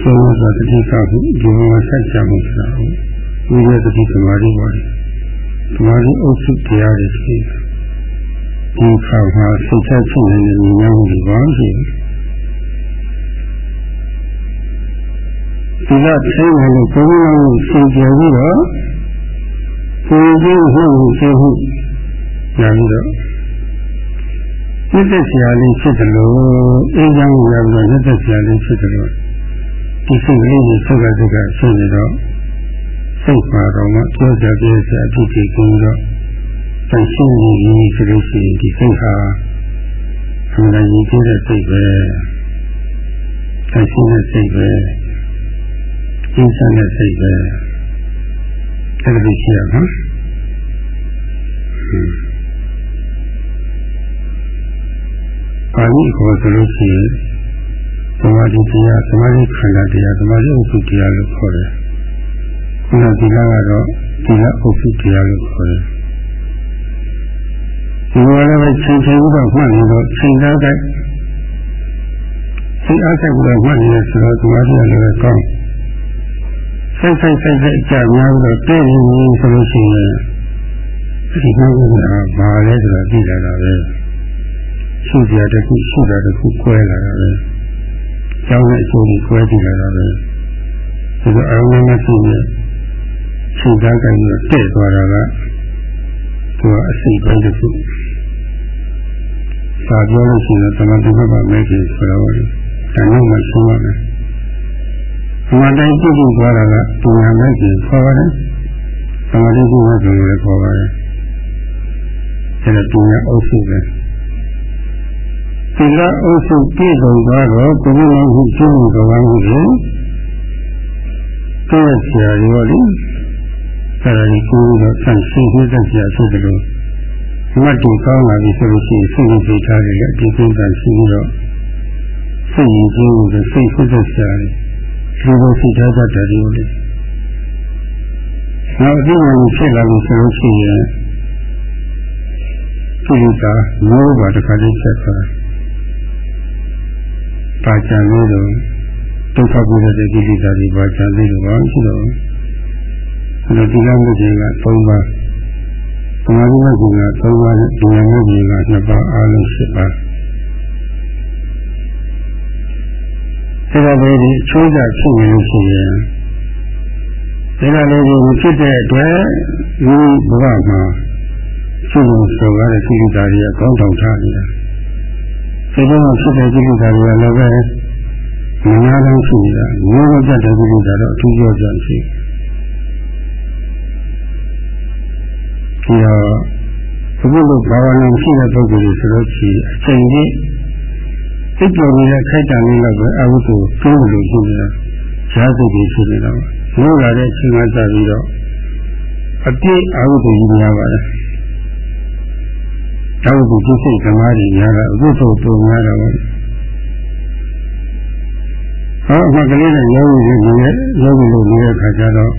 ဆုံးသောတတိကဟုဒီမှာဆက်ကြမှုဆိုတာဝိရတတိသမာဓိပါလေသမာဓိအုပ်စုတရားတွေရှိဒီခါမှာစိတ်ချက်ဖြစ်နေတဲ့ဉာဏ်မှုတွေပါရှိဒီကထိုင်တယ်လို့ဘုရားကိုသင်ကြပြီးတော့ကိုယ်ကြီးဟုတ်ဟုတ်ရှင်းဟုတ်ညာပြီးတော့ နှစ်သက်ဆရာလေးဖြစ်တယ်လို့အင်းချမ်းကိုရပြီးတော့နှစ်သက်ဆရာလေးဖြစ်တယ်လို့ဒီစိတ်ကလေးကိုသုခသုခဖြစ်နေတော့စိတ်ပါတော့မှပြောကြပြဆရာအဖြစ်ကြီးကုန်တော့တန်ရှင်းနေပြီဆိုလို့ရှိရင်ဒီစိတ်ဟာအမှန်တန်ကြီးတဲ့စိတ်ပဲတန်ရှင်းတဲ့စိတ်ပဲကျင်းစတဲ့စိတ်ပဲအဲ့ဒါရှိရမှာ ပါဠိခေါ်ဆိုလို့ရှိရင်သမာဓိတရားသမာဓိခန္ဓာတရားသမာဓိဥပ္ပတရားလို့ခေါ်တယ်။ခုနဒီလကတော့ဒီလဥပ္ပတရားလို့ခေါ်တယ်။ဒီလိုလည်းပဲချိန်ချိန်ပြီးတော့မှတ်နေတော့ချိန်သားတိုင်းစိတ်အားဆက်ပြီးတော့မှတ်နေရဆိုတော့သမာဓိလည်းပဲကောင်းဆိုင်ဆိုင်ဆိုင်ဆိုင်ကြာများပြီးတော့တည့်နေပြီဆိုလို့ရှိရင်ဒီနှုတ်ကဘာလဲဆိုတော့သိလာတာပဲ ရှိကြတဲ့ခုရှိတာတခုကွဲလာတာပဲကျောင်းရဲ့အကျိုးကိုကွဲကြည့်လာတာပဲဒီလိုအရုံးနဲ့ရှိနေချိန်သားကံပြီးတဲ့သွားတာကသူကအစိတ်ပိုင်းတစ်ခုစာပြောလို့ရှိရင်သမတိဘကမဲကြီးဆိုတော့ဒါနောက်မှရှင်းပါမယ်ဒီမှာတိုင်းကြည့်ကြည့်သွားတာကပညာမဲကြီးခေါ်ပါတယ်သမတိဘုရားဆိုလို့ခေါ်ပါတယ်အဲဒါပညာအုပ်စုပဲ သီလအုပ်စုပြည့်စုံသွားတော့ဘုရားဟုကျင့်မှုတော်မှုကိုကိုယ့်ဆရာရောလေအဲဒါကြီးကိုယ်တော့ဆန့်ရှင်းနေတတ်ဆရာဖြစ်တယ်လို့မတ်တူကောင်းလာပြီဆိုလို့ရှိရင်စိတ်နဲ့စိတ်ထားတွေအပြည့်စုံတန်ရှိပြီးတော့စိတ်ရည်ကြီးကိုစိတ်ဖြစ်တဲ့ဆရာတွေဒီလိုစိတ်ထားတတ်တယ်လို့လေနောက်အပြည့်အဝဖြစ်လာပြီဆိုလို့ရှိရင်ကိလေသာမျိုးပါတစ်ခါတည်းဆက်သွား ပါချံလို့တော့ဒုက္ခပုဒ်တဲ့ကိလေသာတွေပါချံသေးတယ်ဘာရှိတော့ဒီလိုဒီကမှုတွေက၃ပါးသမာဓိမဲ့က၃ပါးနဲ့ဉာဏ်မဲ့က၂ပါးအားလုံး၈ပါးဒါကြတဲ့ဒီအချိုးကြဖြစ်နေလို့ရှိရင်ဒါကြတဲ့ဒီဖြစ်တဲ့အတွက်ဒီဘဝမှာရှိလို့ဆိုရတဲ့ကိလေသာတွေကကောင်းတောင်ထားနေတာ ဒီလိုမှဖြစ်တဲ့ကိလေသာတွေကလည်းပဲမနာလို့ရှိနေတာမျိုးမပြတ်တဲ့ကိလေသာတော့အထူးကြောကြရှိဒီတော့ဘုရားလိုဘာဝနာရှိတဲ့ပုဂ္ဂိုလ်တွေဆိုလို့ရှိရင်အချိန်ကြီးစိတ်တော်နေတဲ့ခိုက်တံလေးတော့ပဲအဝိဇ္ဇကိုကျိုးလို့ရှိနေတာဈာစိတ်ကြီးရှိနေတာပါလို့လာတဲ့အချိန်ကစပြီးတော့အပြည့်အဝိဇ္ဇကြီးများပါတယ် တောက်ကိုစိတ်ဓမ္မတွေများတာအခုဆိုပုံများတော့ဟောအမှကလေးနဲ့ယောဂီတွေနေတဲ့ယောဂီလို့နေတဲ့ခါကျတော့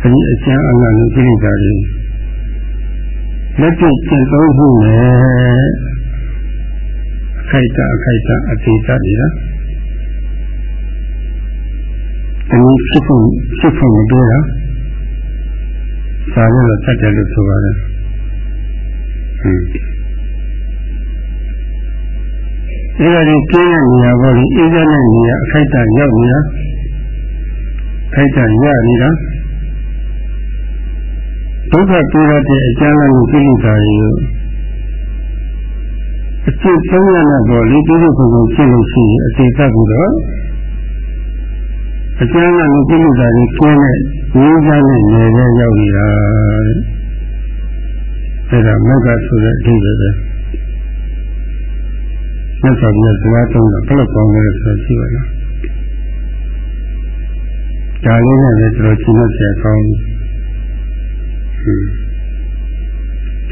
အဲဒီအကျမ်းအလတ်နဲ့ပြိဋ္ဌာတွေလက်တွေ့ကျင့်သုံးမှုနဲ့အခိုက်အတအခိုက်အတအသေးတတွေလားတနည်းဖြစ်ဖို့ဖြစ်ဖို့မပြောတာစာရတော့တတ်တယ်လို့ဆိုပါတယ်ဟင်း အဲဒါဒီကျင်းတဲ့နေရာပေါ်ဒီအေးတဲ့နေရာအခိုက်အတရောက်နေတာခိုက်တာရနေတာဒုက္ခပြေရတဲ့အကျဉ်းလုံးကိုပြိဋ္ဌာရီကိုအကျင့်သုံးရတဲ့ပေါ်လေးပြိဋ္ဌာကိုကိုရှင်းလို့ရှိရင်အတိတ်ကပြီးတော့အကျဉ်းလုံးကိုပြိဋ္ဌာရီကျင်းတဲ့ရင်းစားတဲ့နေရာရောက်နေတာအဲဒါမက္ကဆိုတဲ့အဓိပ္ပာယ်ပဲ မြတ်စွာဘုရားစကားသုံးတာဘယ်လိုကောင်းလဲဆိုရှိပါလားဒါလေးနဲ့လည်းတော်တော်ရှင်းလို့ဆရာကောင်းပြီ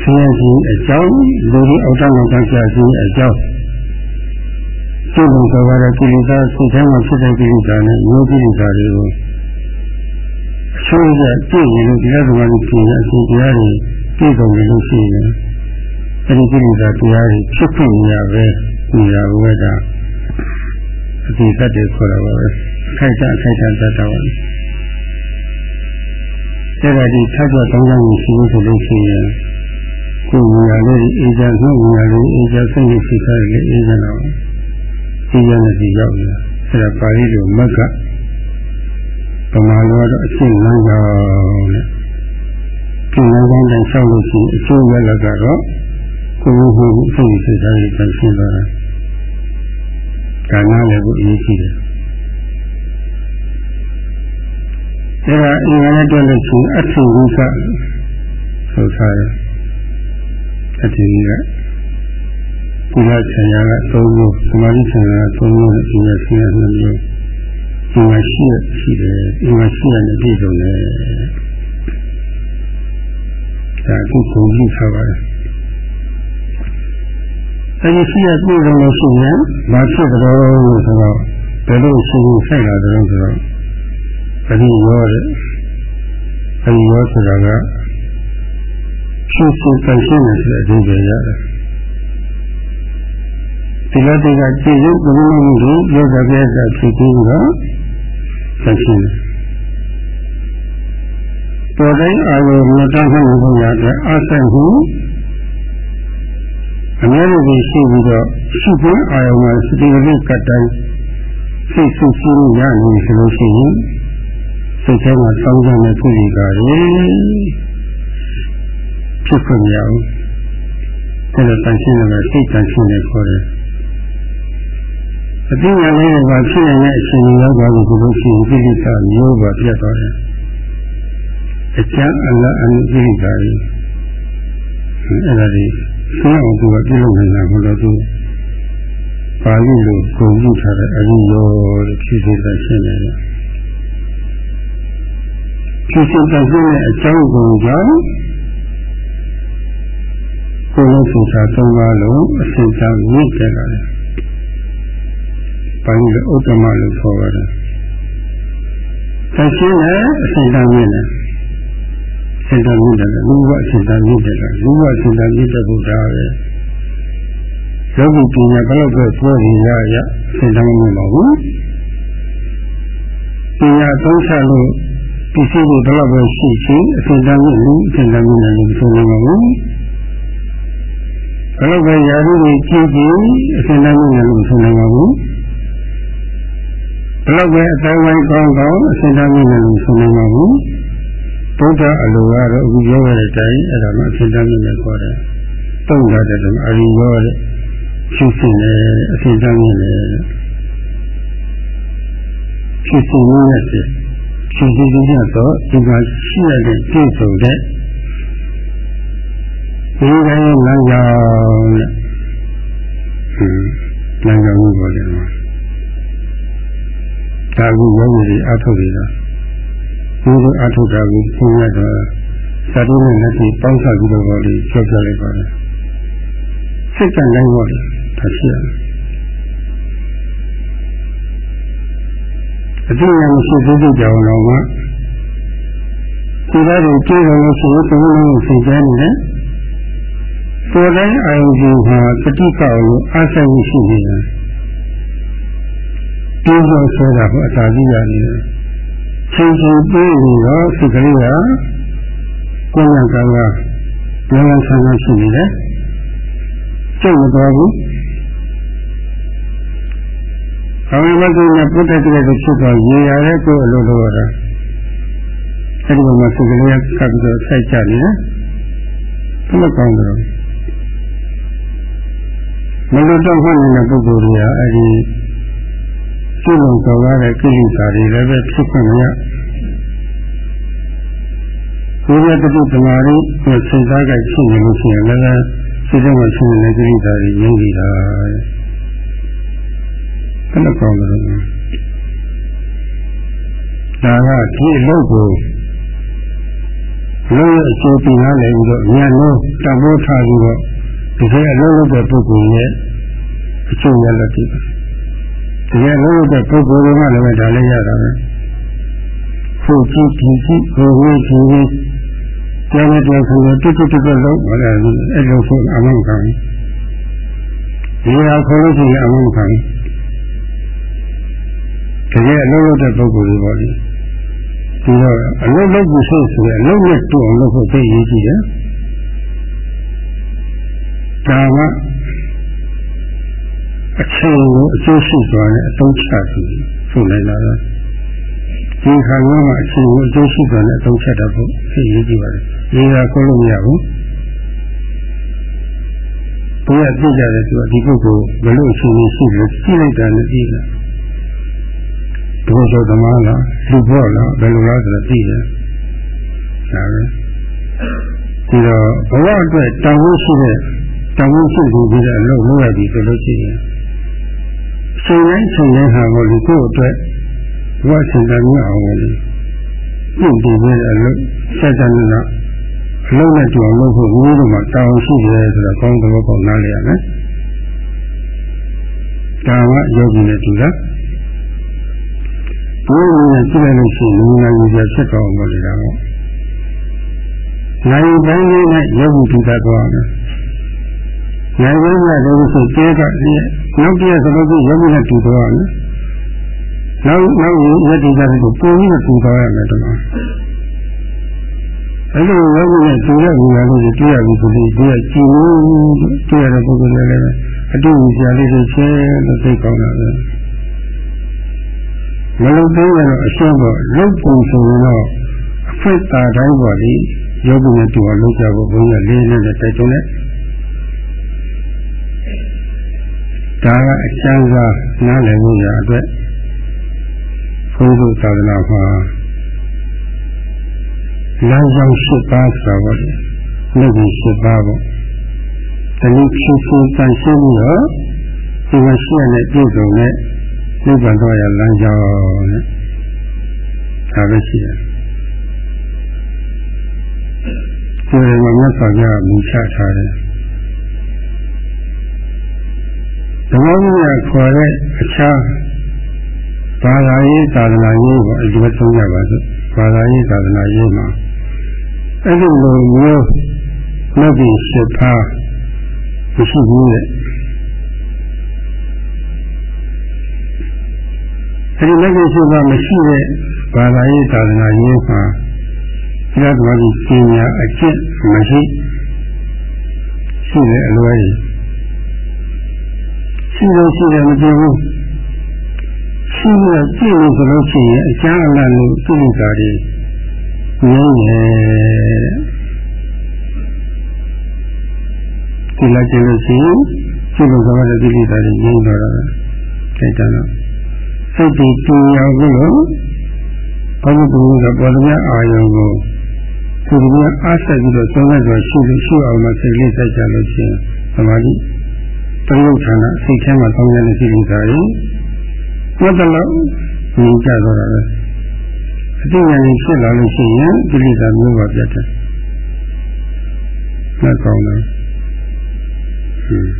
ဆင်းရဲခြင်းအကြောင်းလူတွေအောက်တန်းလောက်ကြခြင်းအကြောင်းစိတ်ဝင်စားရတဲ့ကိလေသာစိတ်ထဲမှာဖြစ်တဲ့ကိလေသာနဲ့ယောဂိလေသာတွေကိုအချိုးကျပြည့်ရင်လို့တရားသမားတွေပြင်တဲ့အရှင်တရားတွေပြည့်စုံနေလို့ရှိရင်အဲဒီကိလေသာတရားတွေဖြစ်ဖြစ်နေရပဲ နေရဘဲတာအတိတ်တည်းခေါ်တာပါပဲခိုက်တာခိုက်တာတတ်တာပါအဲ့ဒါဒီထပ်တော့တောင်းကြမှုရှိလို့ဆိုလို့ရှိရင်ကိုယ်ဉာဏ်လေးအေးချမ်းနှုတ်ဉာဏ်လေးအေးချမ်းစိတ်နဲ့ဖြစ်ထားတယ်အေးချမ်းတော့အေးချမ်းတဲ့ဒီရောက်နေတာအဲ့ဒါပါဠိလိုမက္ကပမာလိုတော့အရှင်းလမ်းကြောင်းတဲ့ဒီလမ်းကြောင်းတိုင်းဆောက်လို့ရှိရင်အကျိုးရလကတော့ကိုယ်ကိုယ်ကိုစိတ်ဖြစ်ထားတဲ့ပြန်ရှင်းသွားတာ ဒါနာလည်းကိုအရေးကြီးတယ်အဲဒါအင်္ဂါနဲ့တွက်လို့ရှိရင်အထုဝိသဆိုထားတယ်အထုဝိကဒီကဆရာကသုံးမျိုးသမာဓိဆရာကသုံးမျိုးဒီကဆရာနှစ်မျိုးဒီမှာရှိရရှိတယ်ဒီမှာရှိရတဲ့ပြည်စုံတယ်ဒါအခုပုံကြည့်ထားပါတယ် အဲဒီရှိရပြည်စုံလို့ရှိရင်ဘာဖြစ်ကြတော့လို့ဆိုတော့ဘယ်လိုရှိနေဆိုင်လာတယ်ဆိုတော့အဒီရောတဲ့အဒီရောဆိုတာကရှင်းရှင်းပိုင်ရှင်းနေတဲ့အဓိပ္ပာယ်ရတယ်ဒီလိုတည်းကကြည့်ရုပ်ဘုရားမှုကိုယောဂပြည့်စုံဖြစ်ပြီးတော့ပိုင်ရှင်းတယ်ပေါ်တိုင်းအာရုံမတတ်မှန်းလို့ရတဲ့အားဆိုင်မှု အများကြီးရှိပြီးတော့ရှိတဲ့အာရုံမှာစတိရိကတ်တိုင်းစိတ်ဆူဆူရနေဆိုလို့ရှိရင်စိတ်ထဲမှာတောင်းကြတဲ့ကိလေသာတွေဖြစ်ခွင့်မရဘူး။ဒါတော့တန်ရှင်းတယ်စိတ်တန်ရှင်းတယ်ခေါ်တယ်။အတိညာလေးကဖြစ်နေတဲ့အချိန်ရောက်သွားပြီဆိုလို့ရှိရင်ကိလေသာမျိုးပါပြတ်သွားတယ်။အကျမ်းအလအနုကိလေသာတွေအဲ့ဒါတွေ သိအောင်သူကပြုလုပ်နေတာမဟုတ်တော့သူပါဠိလိုဂုဏ်ပြုထားတဲ့အရိယောတဲ့ဖြစ်စေတဲ့ရှင်းတယ်ဖြစ်စေတဲ့ရှင်းတဲ့အကြောင်းကိုကြောင့်ကိုယ်လုံးပူဇာသုံးပါလုံးအစဉ်တန်းမြင့်ကြလာတယ်။ပါဠိလိုဥတ္တမလို့ခေါ်ပါတယ်။သရှင်းတဲ့အစဉ်တန်းမြင့်တယ်။ စင်တန်းမြင့်တယ်လူဘအစဉ်တန်းမြင့်တယ်လူဘအစဉ်တန်းမြင့်တဲ့ဘုရားပဲ။ယောဂီပညာဘယ်လောက်ပဲပြောရရရသင်တန်းမပါဘူးပညာသုံးချက်လို့ပစ္စည်းတွေဘယ်လောက်ပဲရှိရှိအစဉ်တန်းမှုလူအစဉ်တန်းမှုနဲ့လို့ဆိုနေမှာဘူးဘယ်လောက်ပဲယာရုတွေကြည့်ကြည့်အစဉ်တန်းမှုနဲ့လို့ဆိုနေမှာဘူးဘယ်လောက်ပဲအတိုင်းဝိုင်းကောင်းကောင်းအစဉ်တန်းမှုနဲ့လို့ဆိုနေမှာဘူး ဘုရားအလိုကတော့အခုပြောရတဲ့အတိုင်းအဲ့ဒါမှအစဉ်တန်းမှုနဲ့ခေါ်တယ်တုံ့တာတဲ့အာရိယောတဲ့ဖြစ်စဉ်နဲ့အစဉ်တန်းနဲ့ဖြစ်စဉ်နဲ့ဖြစ်စဉ်ကြီးကြတော့ဒီမှာရှိရတဲ့ပြည့်စုံတဲ့ဒီတိုင်းလမ်းကြောင်းနဲ့ဟင်းလမ်းကြောင်းကိုပေါ်တယ်မှာဒါကူယောဂီတွေအထုတ်နေတာ ဒီလိုအထုတ်တာကိုသိရတော့သာတုနဲ့လက်ပြီးပေါင်းစပ်ပြီးတော့ပေါ်ပြီးကြောက်ကြလိုက်ပါတယ်စိတ်ကတိုင်းပေါ်တယ်ဒါရှိရတယ်အတိအကျမရှိသေးသေးကြောင်တော့ကဒီဘက်ကိုကြည့်လို့ရှိရင်သုံးလုံးကိုစိတ်ကြနေတယ်ကိုယ်တိုင်းအာရုံကြီးဟာတတိကောက်လို့အားဆိုင်ရှိနေတယ်ဒီလိုဆိုတာဟောအသာကြီးရနေတယ် ချင်းချင်းပြေးနေတော့စိတ်ကလေးကကိုယ်ရကကလောလောဆန်းဆန်းရှိနေတယ်ကျုပ်မတော်ဘူးဘာဝိမကုနဲ့ပုတ္တတိရဲ့ဖြစ်တော့ရေရတဲ့ကိုယ်အလိုလိုရတာအဲဒီမှာစိတ်ကလေးကပ်ပြီးတော့စိုက်ကြနေတယ်ဘယ်လိုကောင်းကြတော့မလို့တော့ဟုတ်နေတဲ့ပုဂ္ဂိုလ်တွေကအဲဒီစိတ်လုံးတော်ရတဲ့ကိလေသာတွေလည်းပဲဖြစ်ခွင့်မရကို ယ်ရဲ့တတိတမာရီကိုစိတ်သားကရှိနေလို့ရှိရင်လည်းစိတ်ထဲမှာရှိနေတဲ့ကိလေသာတွေငြိမ်းနေတာဘယ်လိုကောင်းလဲဒါကဒီအလုပ်ကိုလုံးရဲ့အကျိုးပြနာလည်းပြီးတော့ဉာဏ်လုံးတံပိုးထားပြီးတော့ဒီကအလုပ်လုပ်တဲ့ပုဂ္ဂိုလ်ရဲ့အကျိုးရလဒ်တွေဒီကအလုပ်လုပ်တဲ့ပုဂ္ဂိုလ်ကလည်းဒါလည်းရတာပဲဖို့ကြည့်ကြည့်ကြည့်ကိုယ်ဝေးကြည့်ကြည့် ကျောင်းတော်ဆိုတော့တိတိတိတိလုံးဟောတယ်အဲ့လိုဆိုအမှန်ကန်ဒီဟာခေါ်လို့ရှိရင်အမှန်ကန်တကယ်အလုပ်လုပ်တဲ့ပုဂ္ဂိုလ်တွေပေါ့လေဒီတော့အလုပ်လုပ်ဖို့ဆိုဆိုရင်အလုပ်နဲ့တူအောင်လုပ်ဖို့သိရကြည့်တယ်ဒါကအချိန်ကိုအကျိုးရှိစွာနဲ့အသုံးချပြီးဆိုနိုင်တာတော့ဒီခါမျိုးမှာအချိန်ကိုအကျိုးရှိစွာနဲ့အသုံးချတတ်ဖို့သိရကြည့်ပါလေ ဒီကခေါ်လို့မရဘူးဘုရားသိကြတယ်ဆိုတော့ဒီပုဂ္ဂိုလ်ဘယ်လိုအချိန်ရှိလို့ကြည့်လိုက်တာနဲ့ပြီးတာဘုရားသမားလားလူဘောလားဘယ်လိုလားဆိုတော့သိတယ်ဒါပဲဒီတော့ဘဝအတွက်တောင်းဖို့ရှိတဲ့တောင်းဖို့ရှိပြီးတဲ့အလုပ်လုပ်ရပြီဆိုလို့ရှိရင်ချိန်တိုင်းချိန်တိုင်းဟာကိုလူကိုအတွက်ဘဝစင်တမ်းမျိုးအောင်လို့ပြုပြီးတဲ့အလုပ်ဆက်တမ်းနဲ့အ လုံးနဲ့ကြောင်လို့ဖို့ဘုရားတို့မှာတောင်းရှိတယ်ဆိုတော့ကောင်းတဲ့ဘောနားလည်ရမယ်ဒါကယောဂီနဲ့တူတာဘုရားနဲ့ကြည့်လိုက်လို့ရှိရင်နာယီပြဖြစ်တော်မလို့ဒါတော့နိုင်ပိုင်းလေးနဲ့ယောဂီတူတာတော့မယ်နိုင်ပိုင်းကလည်းဆိုကျဲကနောက်တည့်ဆိုလို့ယောဂီနဲ့တူတော့မယ်နောက်နောက်ရည်တည်ကြတယ်ပိုပြီးတူတော့ရမယ်တော့ အဲ့လိုယောဂီနဲ့တူတဲ့ဝိညာဉ်လေးတွေတွေ့ရပြီဆိုပြီးတွေ့ရကြည်လို့တွေ့ရတဲ့ပုဂ္ဂိုလ်တွေလည်းအတူတူဆရာလေးတွေချင်းလို့သိကောင်းတာပဲမလုပ်သေးရင်တော့အရှင်းတော့လုတ်ပုံဆိုရင်တော့အဖိတ်တာတိုင်းပေါ့လေယောဂီနဲ့တူအောင်လုပ်ကြဖို့ဘုန်းကြီးလေးနဲ့တိုက်တွန်းတဲ့ဒါကအကျဉ်းစားနားလည်ဖို့ရအတွက်ဘုန်းကြီးသာသနာမှာ လမ်းကြောင်း၈ပါးဆိုတာပေါ့လေမြတ်ကြီး၈ပါးပေါ့တဏှိဖြစ်ဖြစ်တန်ရှင်းပြီးတော့ဒီမရှိရတဲ့ပြည့်စုံတဲ့နိဗ္ဗာန်တော်ရလမ်းကြောင်းနဲ့ဒါပဲရှိတယ်ဒီမှာမြတ်စွာဘုရားမူချထားတယ်ဓမ္မဝိညာဉ်ခေါ်တဲ့အခြားဘာသာရေးသာသနာရေးကိုအကျိုးဆုံးရပါစို့ဘာသာရေးသာသနာရေးမှာ အဲ့ဒီလိုမျိုးမဂ္ဂင်၈ပါးမရှိဘူးတဲ့အဲဒီမဂ္ဂင်၈ပါးမရှိတဲ့ဘာသာရေးသာသနာရေးမှာဘုရားတော်ကြီးပညာအကျင့်မရှိရှိတဲ့အလွယ်ရှိလို့ရှိတယ်မကြည့်ဘူးရှိရကြည့်လို့ဆိုလို့ရှိရင်အကျမ်းအလတ်လို့သိနေတာတွေ ငြင်းတယ်ဒီလာကြည့်လို့ရှိရင်ရှိလို့ဆိုတော့သိနေတာတွေငြင်းတော့တာတိုက်တာတော့စိတ်တည်တူရောက်ပြီးတော့ဘာလို့ဒီလိုပေါ်တဲ့အာယုံကိုသူကအားဆက်ပြီးတော့သုံးလိုက်တော့ရှိလို့ရှိအောင်မစိတ်လေးစိုက်ကြလို့ရှိရင်သမာဓိတရုပ်ဌာနစိတ်ထဲမှာတောင်းရတဲ့ရှိနေတာကြီးဘတ်တလို့မြင်ကြတော့တာပဲ အတိညာဉ်ဖြစ်လာလို့ရှိရင်ကိလေသာမျိုးပါပြတ်တယ်မှတ်ကောင်းတယ်ဟွန်း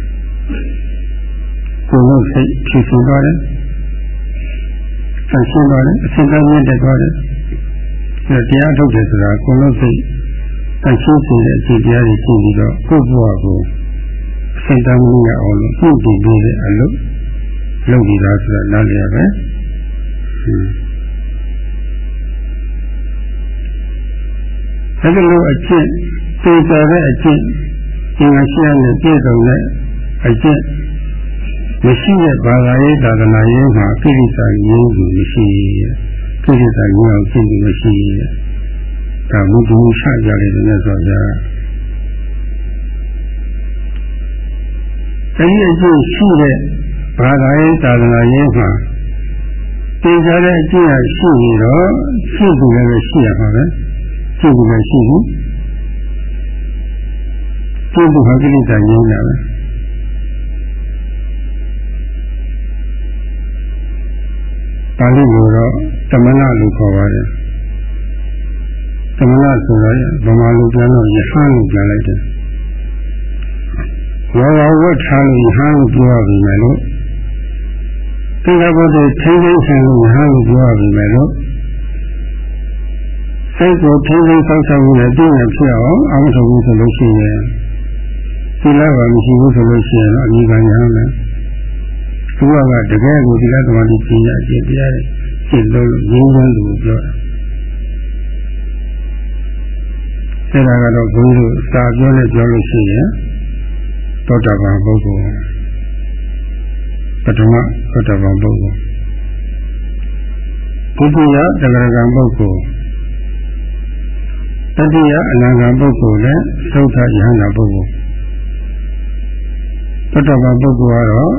ကိုယ်လုံးစိတ်ဖြစ်ဆုံးသွားတယ်ဆန့်ရှင်းသွားတယ်အစဉ်တိုင်းမြင့်တက်သွားတယ်အဲတရားထုတ်တယ်ဆိုတာကိုယ်လုံးစိတ်ဆန့်ရှင်းစေတဲ့အကျင့်တရားတွေရှိပြီးတော့ကိုယ့်ဘဝကိုအစဉ်တိုင်းမြင့်ရအောင်လို့ပြုတည်ပြီးတဲ့အလုပ်လုပ်နေတာဆိုတာနားလည်ရပဲဟွန်း အဲဒီလိုအကျင့်သိကြတဲ့အကျင့်ဒီမှာရှိရတဲ့ပြည့်စုံတဲ့အကျင့်မရှိတဲ့ဘာသာရေးသာသနာရေးမှာကိရိတာရင်းသူမရှိရဲ့ကိရိတာရင်းအောင်ရှင်းသူမရှိရဲ့ဒါမူတူချကြတယ်နဲ့ဆိုကြအဲဒီအကျင့်ရှိတဲ့ဘာသာရေးသာသနာရေးမှာသိကြတဲ့အကျင့်ရရှိနေတော့ရှိသူလည်းရှိရပါပဲ ရှိသူလည်းရှိဘူးရှိသူဟာကိရိတာရင်းတာပဲပါဠိလိုတော့တမနာလို့ခေါ်ပါတယ်တမနာဆိုတော့ဗမာလိုပြန်တော့ယဟန်လို့ပြန်လိုက်တယ်ရောဂဝတ်ထားလို့ယဟန်လို့ပြောရပြီမယ်လို့သိက္ခာပုဒ်တွေထိန်းသိမ်းဆိုင်လို့ယဟန်လို့ပြောရပြီမယ်လို့ စိတ်ကိုထိန်းသိမ်းဆောက်ရှောက်မှုနဲ့တည်ရဖြစ်အောင်အမှန်ဆိုဘူးဆိုလို့ရှိရင်သီလကမရှိဘူးဆိုလို့ရှိရင်တော့အနိဗ္ဗာန်ရမယ်သူကတကယ်ကိုဒီလသမာဓိပညာအကျင့်တရားတွေရှင်းလို့ရင်းရင်းလို့ပြောတာအဲဒါကတော့ဘုန်းကြီးတို့စာပြောနဲ့ပြောလို့ရှိရင်သောတာပန်ပုဂ္ဂိုလ်ပထမသောတာပန်ပုဂ္ဂိုလ်ဒုတိယသက္ကရာကံပုဂ္ဂိုလ် တတိယအနာဂံပုဂ္ဂိုလ်နဲ့သုဒ္ဓယဟန္တာပုဂ္ဂိုလ်သောတာပန်ပုဂ္ဂိုလ်ကတော့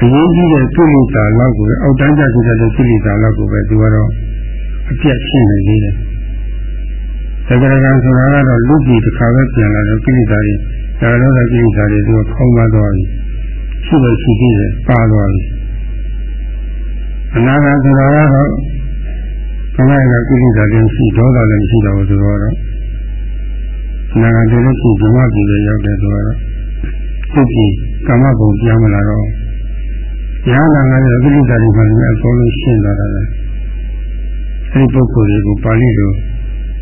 အရေးကြီးတဲ့ကိလေသာလောက်ကိုအောက်တန်းကျဖြစ်တဲ့ကိလေသာလောက်ကိုပဲသူကတော့အပြတ်ရှင်းနေသေးတယ်။သက္ကရာကံဆိုတာကတော့လူကြီးတစ်ခါပဲပြန်လာတော့ကိလေသာတွေဒါတော့တဲ့ကိလေသာတွေသူကခေါင်းမသွားပြီ။ရှိလို့ရှိသေးတယ်ပါသွားပြီ။အနာဂတ်ဆိုတာကတော့ ခမရကကိလေသာတွေရှိဒေါသလည်းရှိတော့ဆိုတော့အနာဂတ်တွေလည်းရှိဓမ္မပြည်တွေရောက်တယ်ဆိုတော့သူ့ကြီးကာမဘုံပြောင်းမလာတော့ညာနာငါရဲ့အကိစ္စတွေမှလည်းအကုန်လုံးရှင်းသွားတာပဲအဲဒီပုဂ္ဂိုလ်တွေကိုပါဠိလို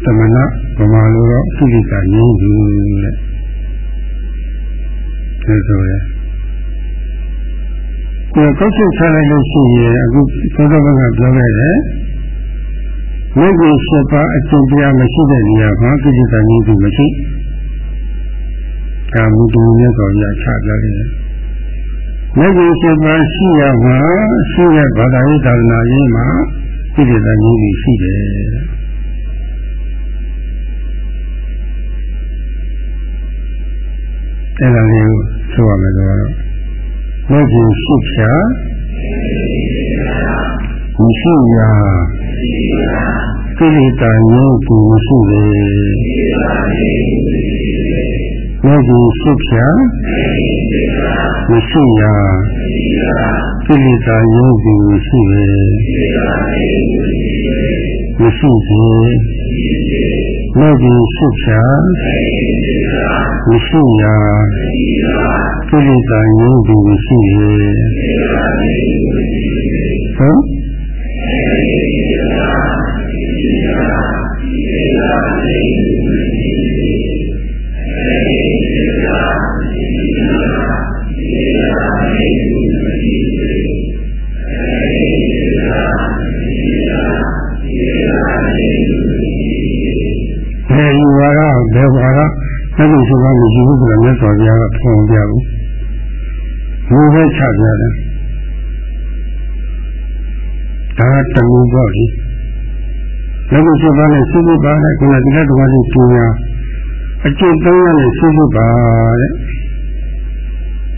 သမဏဗမာလိုတော့အကိစ္စငြင်းသူတဲ့ဒါဆိုရယ်ကိုယ်ကောက်ချက်ချလိုက်လို့ရှိရင်အခုသောတော်ဘကပြောခဲ့တယ် မဂ္ဂင်၈ပါးအကျင့်တရားမရှိတဲ့နေရာမှာကိစ္စတန်ကြီးသူမရှိကာမုတူမြတ်စွာဘုရားချပြတယ်မဂ္ဂင်၈ပါးရှိရမှာရှိရဘာသာရေးသာသနာရေးမှာကိစ္စတန်ကြီးရှိတယ်အဲ့ဒါလေးကိုဆိုရမယ်ဆိုတော့မဂ္ဂင်ရှိဖြာ မရှိရာကိလေသာငြိမ်းသူမရှိလေမဂ္ဂင်ရှိဖြာမရှိရာကိလေသာငြိမ်းသူမရှိလေမရှိစေမဂ္ဂင်ရှိဖြာမရှိရာကိလေသာငြိမ်းသူမရှိလေဟမ်ဘယ်ယူဝါဒဘယ်ဝါဒအဲ့ဒီဆိုတော့ ချပြတယ်ဒါတမှုပေါ့လေ လက်ကိုစစ်ပါနဲ့စစ်စစ်ပါနဲ့ခုနကတိရတော်ကြီးပညာအကျင့်သုံးရနဲ့စစ်စစ်ပါတဲ့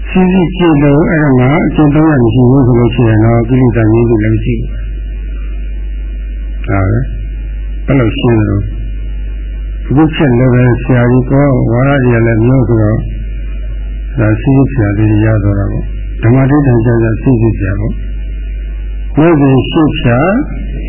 စီစီကြည့်လို့အဲ့ဒါမှအကျင့်သုံးရမရှိဘူးဆိုလို့ရှိရင်တော့ကိလေသာငြိမ်းလို့လည်းမရှိဘူးဒါပဲဘယ်လိုရှင်းလို့အခုချက်လည်းပဲဆရာကြီးကဝါရကြီးလည်းမျိုးဆိုတော့ဒါစီစီဆရာလေးရတော့တာပေါ့ဓမ္မတိတ္တန်ကျကျစီစီဆရာပေါ့ဘုရားရှိဖြာရှိ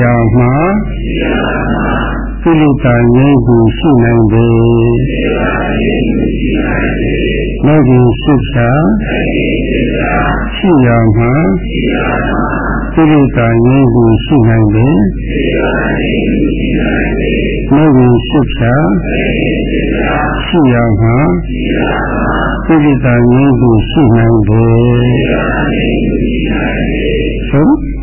ရာမှာကိလေသာငြိမ်းသူရှိနိုင်တယ်ဘုရားရှိဖြာရှိရာမှာကိလေသာငြိမ်းသူရှိနိုင်တယ်ဘုရားရှိဖြာရှိရာမှာကိလေသာငြိမ်းသူရှိနိုင်တယ်ဟုတ်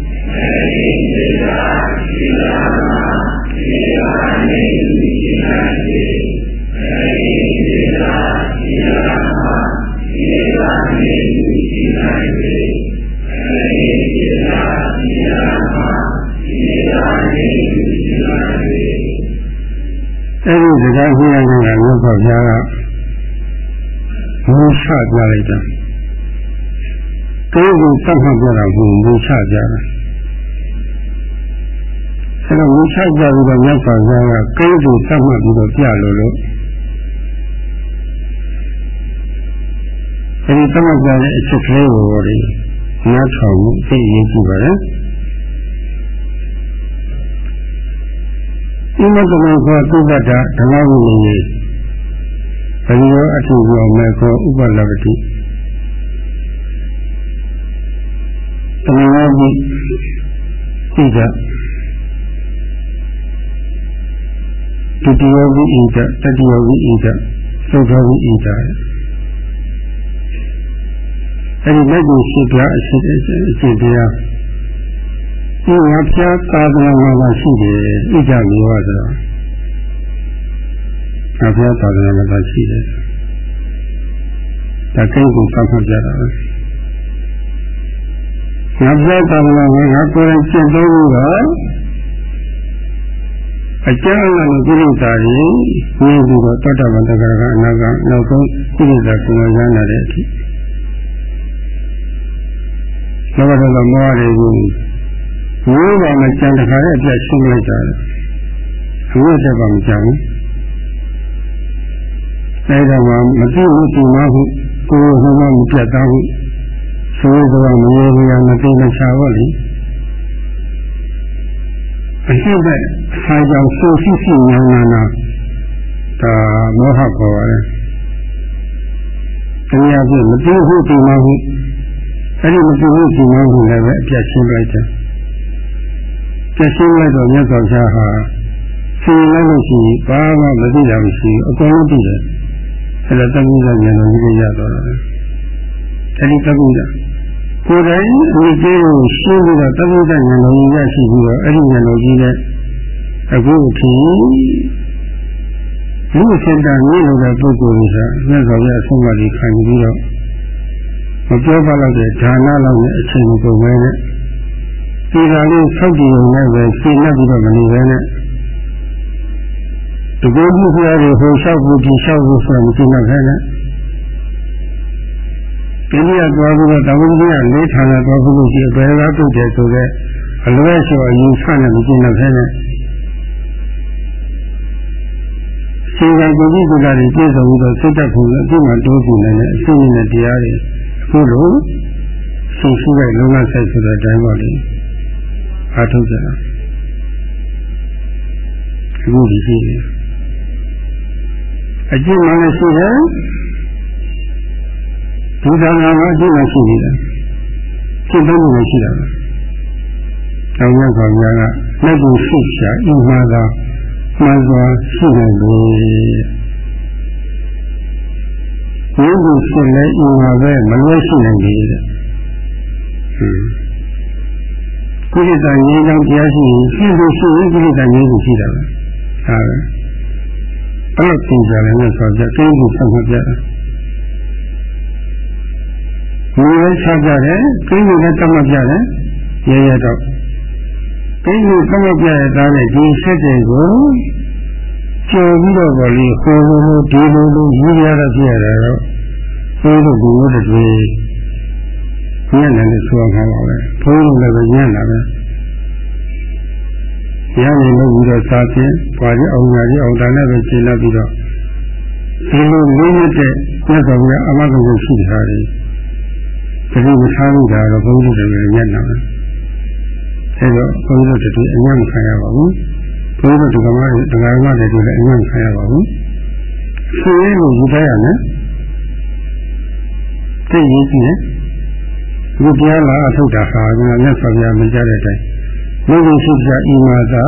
အဲ့ဒီစကားကြီးရတဲ့ကမြတ်စွာဘုရားကဘူချပြလိုက်တာကိုယ်ကိုသတ်မှတ်ပြတာကိုဘူချပြတာ အဲ့တော့ဘူချပြပြီးတော့မြတ်စွာဘုရားကကိုယ်ကိုသတ်မှတ်ပြီးတော့ပြလို့လို့အဲဒီသတ်မှတ်ပြတဲ့အချက်ကလေးကိုဒီညှထောင်မှုသိရေးကြည့်ပါလေဣမတမေခောသုဘတ္တဓမ္မဝိနည်းဘယ်လိုအထုပြောမေခောဥပလပတိတမေဝတိဣဒ ဒုတိယဝိဣဒတတိယဝိဣဒသုဒ္ဓဝိဣဒအဲဒီလက်ကိုရှိပြအရှိအရှိတရားဒီဝါပြသာသနာမှာရှိတယ်ဣကြမျိုးဆိုတော့အပြသာသနာမှာရှိတယ်ဒါကိန်းကိုသတ်မှတ်ကြတာပဲငါပြသာသနာမှာငါကိုယ်တိုင်ကျင့်သုံးလို့တော့ အကျဉ်းအလုံးကိလေသာတွေဝိပြီးတော့တတ္တဝတ္တကရကအနာကနောက်ဆုံးကိလေသာကိုရမ်းလာတဲ့အထိလောဘဒေါသမောဟတွေကိုဝိပါမကြံတခါရဲ့အပြတ်ရှင်းလိုက်တာအဝိတက်ပါမကြဘူးအဲဒါမှမသိဘူးဒီမှာဟုကိုယ်ဟောမှမပြတ်သားဘူးဆိုးသောမရေဘူးရမသိမချဘူးလေ အရှိတ်ဆိုင်ကြောင့်ဆိုရှိရှိဉာဏ်နာနာဒါမောဟခေါ်ပါတယ်တရားပြမသိဘူးဒီမှာဟုအဲ့ဒီမသိဘူးဒီမှာဟုလည်းပဲအပြတ်ရှင်းလိုက်တယ်ပြည့်စုံလိုက်တော့မြတ်စွာဘုရားဟာသိလိုက်လို့ရှိရင်ဘာမှမသိတာမရှိဘူးအကုန်လုံးသိတယ်အဲ့ဒါတက္ကုဇဉာဏ်တော်ကြီးရတော့တယ်အဲ့ဒီတက္ကုဇ ကိုကိုယ်တိုင်ဒီကျေးကိုရှင်းပြီးတော့တပိဋကဉာဏ်တော်ကြီးရရှိပြီးတော့အဲ့ဒီဉာဏ်တော်ကြီးနဲ့အခုအထိလူစင်တာမြင့်လို့တဲ့ပုဂ္ဂိုလ်တွေကမြတ်စွာဘုရားအဆုံးအမတွေခံပြီးတော့မပြောပါတော့တဲ့ဌာနလောက်နဲ့အချိန်ကိုပဲနဲ့ဒီကလေးဆောက်တည်ုံနဲ့ပဲရှင်းနေပြီးတော့မနေပဲနဲ့တကူကြီးဆရာတွေဟိုလျှောက်ဖို့ဒီလျှောက်ဖို့ဆိုမကြည့်နိုင်ခဲနဲ့ ဒီနေ့သွားပြီးတော့တဝင်းကြီးကလေးဌာနသွားဖို့ရှိဘယ်လားပြုတ်တယ်ဆိုတော့အလွဲဆိုအယူဆနဲ့မကြည့်နိုင်ခဲနဲ့စေကံကိုကြီးကတွေပြည့်စုံပြီးတော့စိတ်တက်ဖို့အပြည့်မှတိုးကြည့်နိုင်တဲ့အစိမ့်နဲ့တရားတွေအခုလိုရှင်းရှင်းတဲ့လုံလဆိုင်ဆိုတဲ့အတိုင်းပါလေအားထုတ်ကြတာအခုဒီရှိတယ်အကျင့်မှလည်းရှိတယ် ဘုရားကမှအကျင့်မှရှိနေတယ်ကျင့်သုံးမှုရှိတာပါတောင်းရကောင်များကလက်ကိုရှိရှာအိမ်မှာသာမှန်စွာရှိနိုင်လေဒီလိုရှိလဲအိမ်မှာပဲမလွဲရှိနိုင်လေတဲ့ဟွန်းကိလေသာငြိမ်းချမ်းတရားရှိရင်ရှိလို့ရှိရင်ကိလေသာငြိမ်းဖို့ရှိတာပဲဒါပဲအဲ့လိုသင်ကြတယ်နဲ့ဆိုကြကိန်းကိုဆက်မှတ်ကြတယ်ဒီ လိုဆက်ကြတယ်ကိန်းကိုလည်းတတ်မှတ်ကြတယ်ရဲရဲတော့ကိန်းကိုတတ်မှတ်ပြရတဲ့နဲ့ဒီဆက်တွေကိုကျော်ပြီးတော့ဗောလေဟိုလိုလိုဒီလိုလိုရေးရတော့ပြရတယ်တော့ဘုန်းတို့ဘုန်းတို့တွေညံ့တယ်လို့ဆိုရမှာပါပဲဘုန်းတို့လည်းပဲညံ့တာပဲရရင်လို့ပြီးတော့စားခြင်းပွားခြင်းအောင်ညာခြင်းအောင်တာနဲ့ပဲရှင်းလာပြီးတော့ဒီလိုလေးရတဲ့မြတ်စွာဘုရားအမဂ္ဂကိုရှိတာ လေဒီလိုမထားဘူးဒါတော့ဘုန်းကြီးတွေညံ့တာပဲအဲတော့ဘုန်းကြီးတို့တွေအညံ့မခံရပါဘူးဘုန်းကြီးတို့ဒီကမားဒီကမားတွေလည်းအညံ့မခံရပါဘူးရှင်ရင်းကိုယူထားရမယ်သိရင်ကြည့်တယ်ဒီတရားလာအထုတ်တာဟာကမြတ်စွာဘုရားမကြားတဲ့အတိုင်းဘုရားရှိကြဤမှာသာ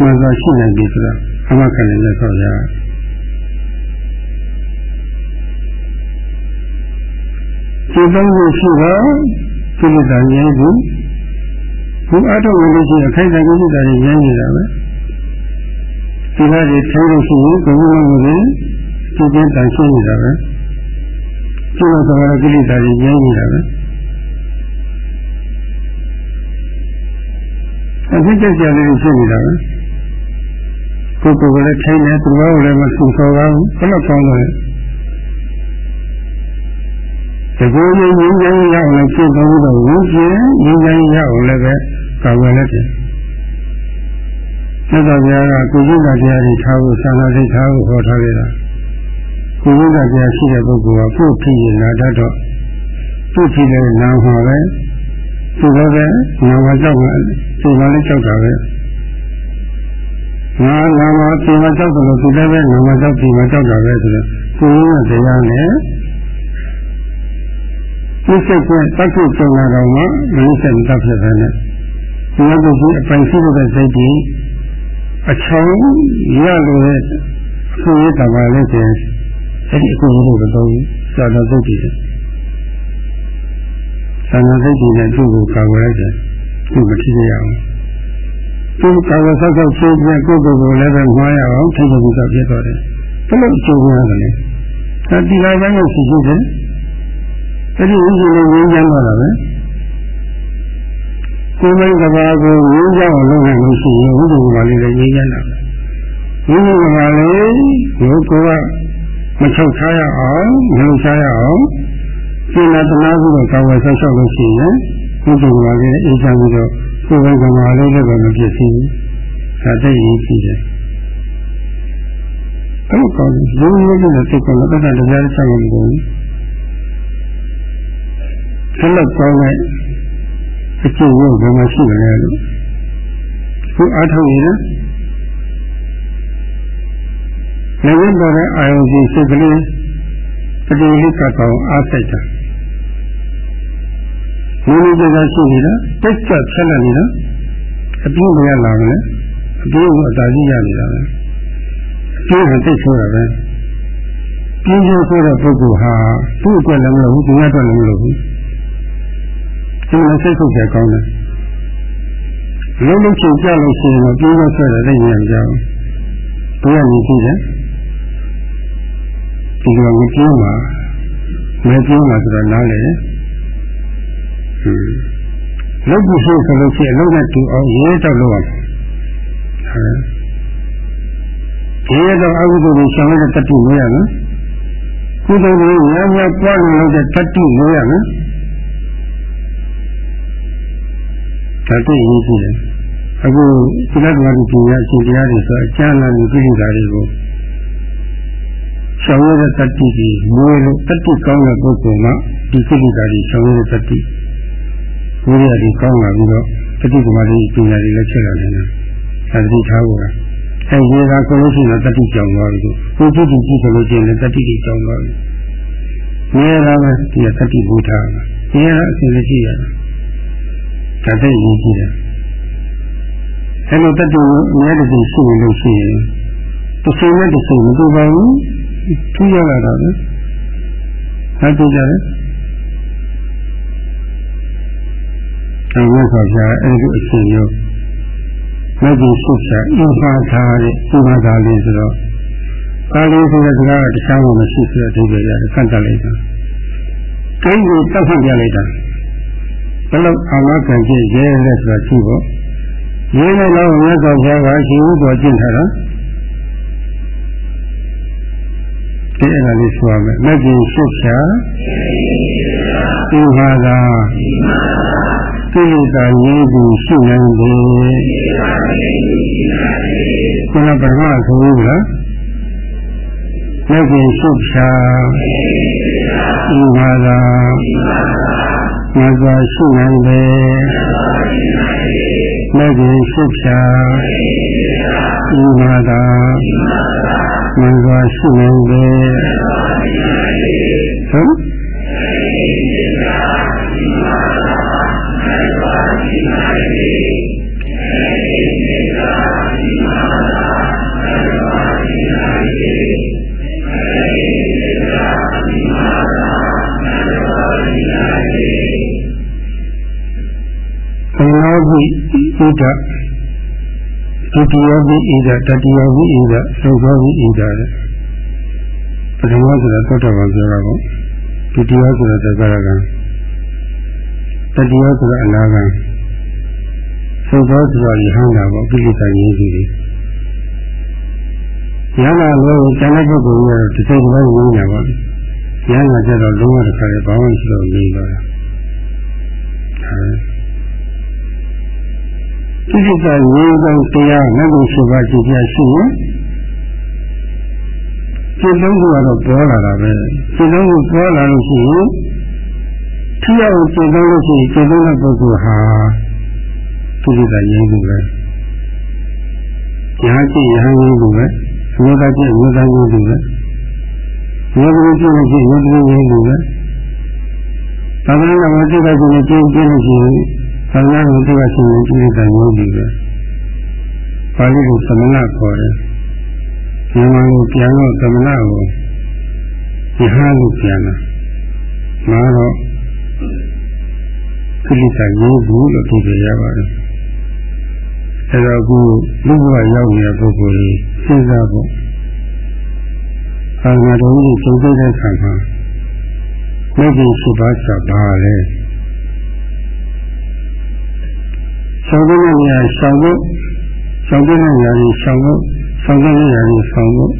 မှန်စွာရှိနိုင်ပြီဆိုတာအမှတ်ခံနေလက်ဆောင် ဒီသုံးခုရှိတော့ကိလေသာငြိမ်းဘူးဘုအားထုတ်လို့ရှိရင်ခိုင်တဲ့ကိလေသာတွေငြိမ်းနေတာပဲဒီလိုတွေထိုးလို့ရှိရင်ဘုရားလုံးကိုဒီကျင်းတန်ရှင်းနေတာပဲကျိုးတော့ကိလေသာတွေငြိမ်းနေတာပဲအခုကြကြလေးဖြစ်နေတာပဲကိုယ်ကိုယ်လည်းထိုင်နေသူတော်ကိုလည်းမဆူဆော်ပါဘူးဘယ်တော့ကောင်းလဲ တကူရင်းရင်းရင်းရအောင်လည်းဖြစ်သွားပြီးတော့ဝင်းကျင်ရင်းရင်းရအောင်လည်းပဲကာဝယ်လက်တယ်သက်တော်ဘုရားကကိုကြီးကတရားတွေထားဖို့သာနာစိတ်ထားဖို့ဟောထားခဲ့တာကိုကြီးကတရားရှိတဲ့ပုဂ္ဂိုလ်ကကိုယ်ဖြစ်ရင်လာတတ်တော့သူ့ဖြစ်တဲ့နာမှာပဲသူလည်းပဲနာမကြောက်မှသူကလည်းကြောက်တာပဲငါနာမသူကကြောက်တယ်လို့သူလည်းပဲနာမကြောက်သူကကြောက်တာပဲဆိုတော့ကိုယ်ကတရားနဲ့ ဒီစိတ်ကတတ်ဖို့ကြုံလာတော့မှမင်းစိတ်တတ်ဖြစ်တယ်နဲ့ဒီလိုကိုအပိုင်ရှိတဲ့စိတ်ကြီးအချောင်းရလို့အဆိုရတာပါလေကျအဲ့ဒီအကူအညီတွေတော့စာတော်သုတ်တယ်သာနာစိတ်ကြီးနဲ့သူ့ကိုကာကွယ်လိုက်တယ်သူမထိရအောင်သူကာကွယ်ဆောက်ဆောက်ချိုးပြကိုယ့်ကိုယ်ကိုလည်းပဲငွားရအောင်ထိပ်ပြီးတော့ပြတော့တယ်ဘယ်လိုအကျိုးများလဲဒါဒီလိုက်ပိုင်းကိုရှိရှိတယ် အဲ့ဒီဥစ္စာလေးငြင်းချမ်းတော့တာပဲကိုယ်မိုင်းကဘာကိုငြင်းချမ်းအောင်လုပ်နိုင်လို့ရှိရင်ဥဒ္ဓကဘာလေးလည်းငြင်းချမ်းတာဝိညာဉ်ကဘာလေးကိုကိုကမချုပ်ထားရအောင်မလုံချရအောင်စိတ်နဲ့တနာပြီးတော့ကာဝယ်ဆောက်ရှောက်လို့ရှိရင်ဘုဒ္ဓဘာသာရဲ့အေးချမ်းပြီးတော့ကိုယ်ပဲကမာလေးလည်းပဲမဖြစ်စီဘူး။ဒါသိရင်ကြည့်တယ်။အဲ့တော့ရုံးရုံးနဲ့စိတ်ကလည်းတရားတရားချမ်းလို့ဘူး။ ဆက်လက်ကောင်းတဲ့အကျင့်ကိုဘယ်မှာရှိလဲလို့ခုအားထုတ်ရင်လည်းပေါ်တဲ့အာယုံစီစိတ်ကလေးတတိလေးကတော့အားစိတ်တာနည်းနည်းကြကြရှိနေတာတိတ်ကြဆက်လက်နေတာအပြင်းမရလာဘူးလေအပြင်းကိုအသာကြီးရနေတာပဲအပြင်းကတိတ်ဆိုးတာပဲပြင်းကျဆိုးတဲ့ပုဂ္ဂိုလ်ဟာသူ့အတွက်လည်းမလုပ်ဘူးသူ့အတွက်လည်းမလုပ်ဘူး ဒီမှာစိတ်ထုတ်ကြကောင်းတယ်လုံးလုံးချင်းကြလို့ရှိရင်တော့ပြေးတော့ဆွဲတယ်သိနေကြအောင်ဘုရားနေကြည့်တယ်ဒီလိုမပြေးမှာမပြေးမှာဆိုတော့နားလေဟွန်းလုပ်ဖို့ဆိုဆိုလို့ရှိရင်လုံးနဲ့တူအောင်ရေးတော့လုပ်ရမယ်ဟုတ်ဒီတော့အကုသိုလ်ကိုရှောင်ရတဲ့တတိမရနော်ကုသိုလ်ကိုများများပွားလို့တဲ့တတိမရနော် တတိရင်းကြည့်တယ်အခုသီလဓမ္မပညာအရှင်တရားတွေဆိုအကျဉ်းလာမှုပြိဋ္ဌာတွေကိုဆောင်ရတဲ့တတိကြီးမွေးလို့တတိကောင်းတဲ့ပုဂ္ဂိုလ်မှဒီပြိဋ္ဌာတွေဆောင်ရတဲ့တတိဝိရိယတွေကောင်းလာပြီးတော့တတိကမာတိပညာတွေလည်းချက်လာနေတာအဲတတိထားဖို့လားအဲဒီကဆိုလို့ရှိရင်တတိကြောင်သွားပြီကိုကြည့်ကြည့်ကြည့်ဆိုလို့ရှိရင်တတိတွေကြောင်သွားပြီမြဲလာပဲဒီတတိဘူထားမြဲအစဉ်ရှိရတာ ဒါသိရင်ကြည့်တယ်အဲလိုတတ်တူအများတည်းရှိနေလို့ရှိရင်တစ်ချိန်နဲ့တစ်ချိန်မတူပါဘူးထူးရတာတော့လေဟာတူကြတယ်အဲဝတ်ဆောင်ပြအဲ့ဒီအချိန်ရောမဂ္ဂင်ဆုချာအင်ပါထားတဲ့ဥပါဒါလေးဆိုတော့ကာလေးဆိုတဲ့စကားကတခြားမှမရှိဆိုတဲ့အဓိပ္ပာယ်ရတယ်ကန့်တက်လိုက်တာကိန်းကိုတောက်ဖတ်ပြလိုက်တာ ဘယ်လောက်အာမခံကျရဲလဲဆိုတာကြည့်ဖို့ရင်းနဲ့တော့မြတ်စွာဘုရားကရှင်ဥတော်ကျင့်ထားတာဒီအဲ့ဒါလေးဆိုရမယ်မဂ္ဂင်ရှုချာဥပါဒါကိလေသာရင်းသူရှိနိုင်တယ်ခုနပရမဆိုဘူးလားမဂ္ဂင်ရှုချာဥပါဒါ မြတ်စွာရှိနိုင်တယ်မဂ္ဂင်ရှုဖြာဤမာတာမင်္ဂလာရှိနေတယ်ဟုတ် ဣဒဒုတိယဝိဣဒတတိယဝိဣဒသုသောဝိဣဒတဲ့ပထမဆိုတာသောတာပန်ပြောတာပေါ့ဒုတိယဆိုတာသက္ကရကံတတိယဆိုတာအနာကံသုသောဆိုတာယဟန္တာပေါ့ပိဋကရင်းစီတွေရဟနာလို့ကျန်တဲ့ပုဂ္ဂိုလ်ကတစ်စိတ်တစ်ပိုင်းဝင်နေတာပေါ့ရဟနာကျတော့လုံးဝတစ်ခါလေဘာမှမရှိတော့နေတော့ တာကိစ္စရေးကောင်းတရားလက်ကိုရှိပါကြည့်ပြရှိရင်စိတ်လုံးကတော့ပေါ်လာတာပဲစိတ်လုံးကိုပေါ်လာလို့ရှိရင်ထိရောက်စိတ်လုံးလို့ရှိရင်စိတ်လုံးတဲ့ပုဂ္ဂိုလ်ဟာကိစ္စရေးမှုပဲညာကြည့်ရဟန်းရေးမှုပဲဝိသကြည့်ဝိသရေးမှုပဲဝိသကြည့်လို့ရှိရင်ဝိသရေးမှုပဲသာသနာ့မှာစိတ်ကကြည့်နေကြည့်ကြည့်လို့ရှိရင် သာသနာ့ကိုသိရခြင်းနဲ့ကိလေသာမျိုးတွေပဲပါဠိလိုသမဏခေါ်တယ်မြန်မာလိုပြန်တော့သမဏကိုယဟန်လို့ပြန်တာမှာတော့ကိလေသာမျိုးဘူးလို့ပြောပြရပါတယ်အဲတော့အခုလူ့ဘဝရောက်နေတဲ့ပုဂ္ဂိုလ်ကြီးစဉ်းစားဖို့အာငါတော်ကြီးသုံးသိတဲ့ဆံမှာမိခင်ရှိပါချပါလေ ဆောင်တဲ့နေရာဆောင်ဖို့ဆောင်တဲ့နေရာကြီးဆောင်ဖို့ဆောင်တဲ့နေရာကြီးဆောင်ဖို့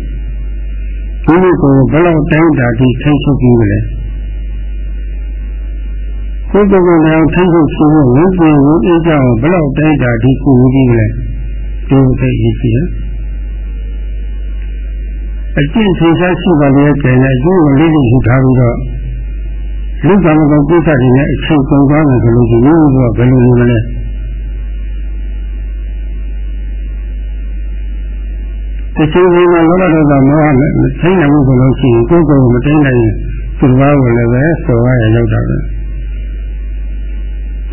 ဒီလိုကိုဘယ်လောက်တိုင်းတာတိထိတ်ချုပ်ပြီးလဲကိုယ်ကလည်းထိတ်ချုပ်ပြီးဝိပင်ဝိအကြောင်းဘယ်လောက်တိုင်းတာတိကိုပြီးလဲဒီသိရရှိတယ်အကျင့်ထေရှားရှိပါလေကျန်တဲ့အကျိုးကိုလေးလေးယူထားပြီးတော့လူကံကောကိစ္စတွေနဲ့အချိန်ကုန်သွားတယ်ဆိုလို့ဒီလိုကဘယ်လိုလုပ်မလဲ တချို့ကလောဘဒေါသမောဟနဲ့ထိနိုင်မှုဆိုလို့ရှိရင်ကိုယ်ကိုယ်မတိုင်းနိုင်သူ့ဘာကိုလည်းပဲဆော်ရရရောက်တာပဲ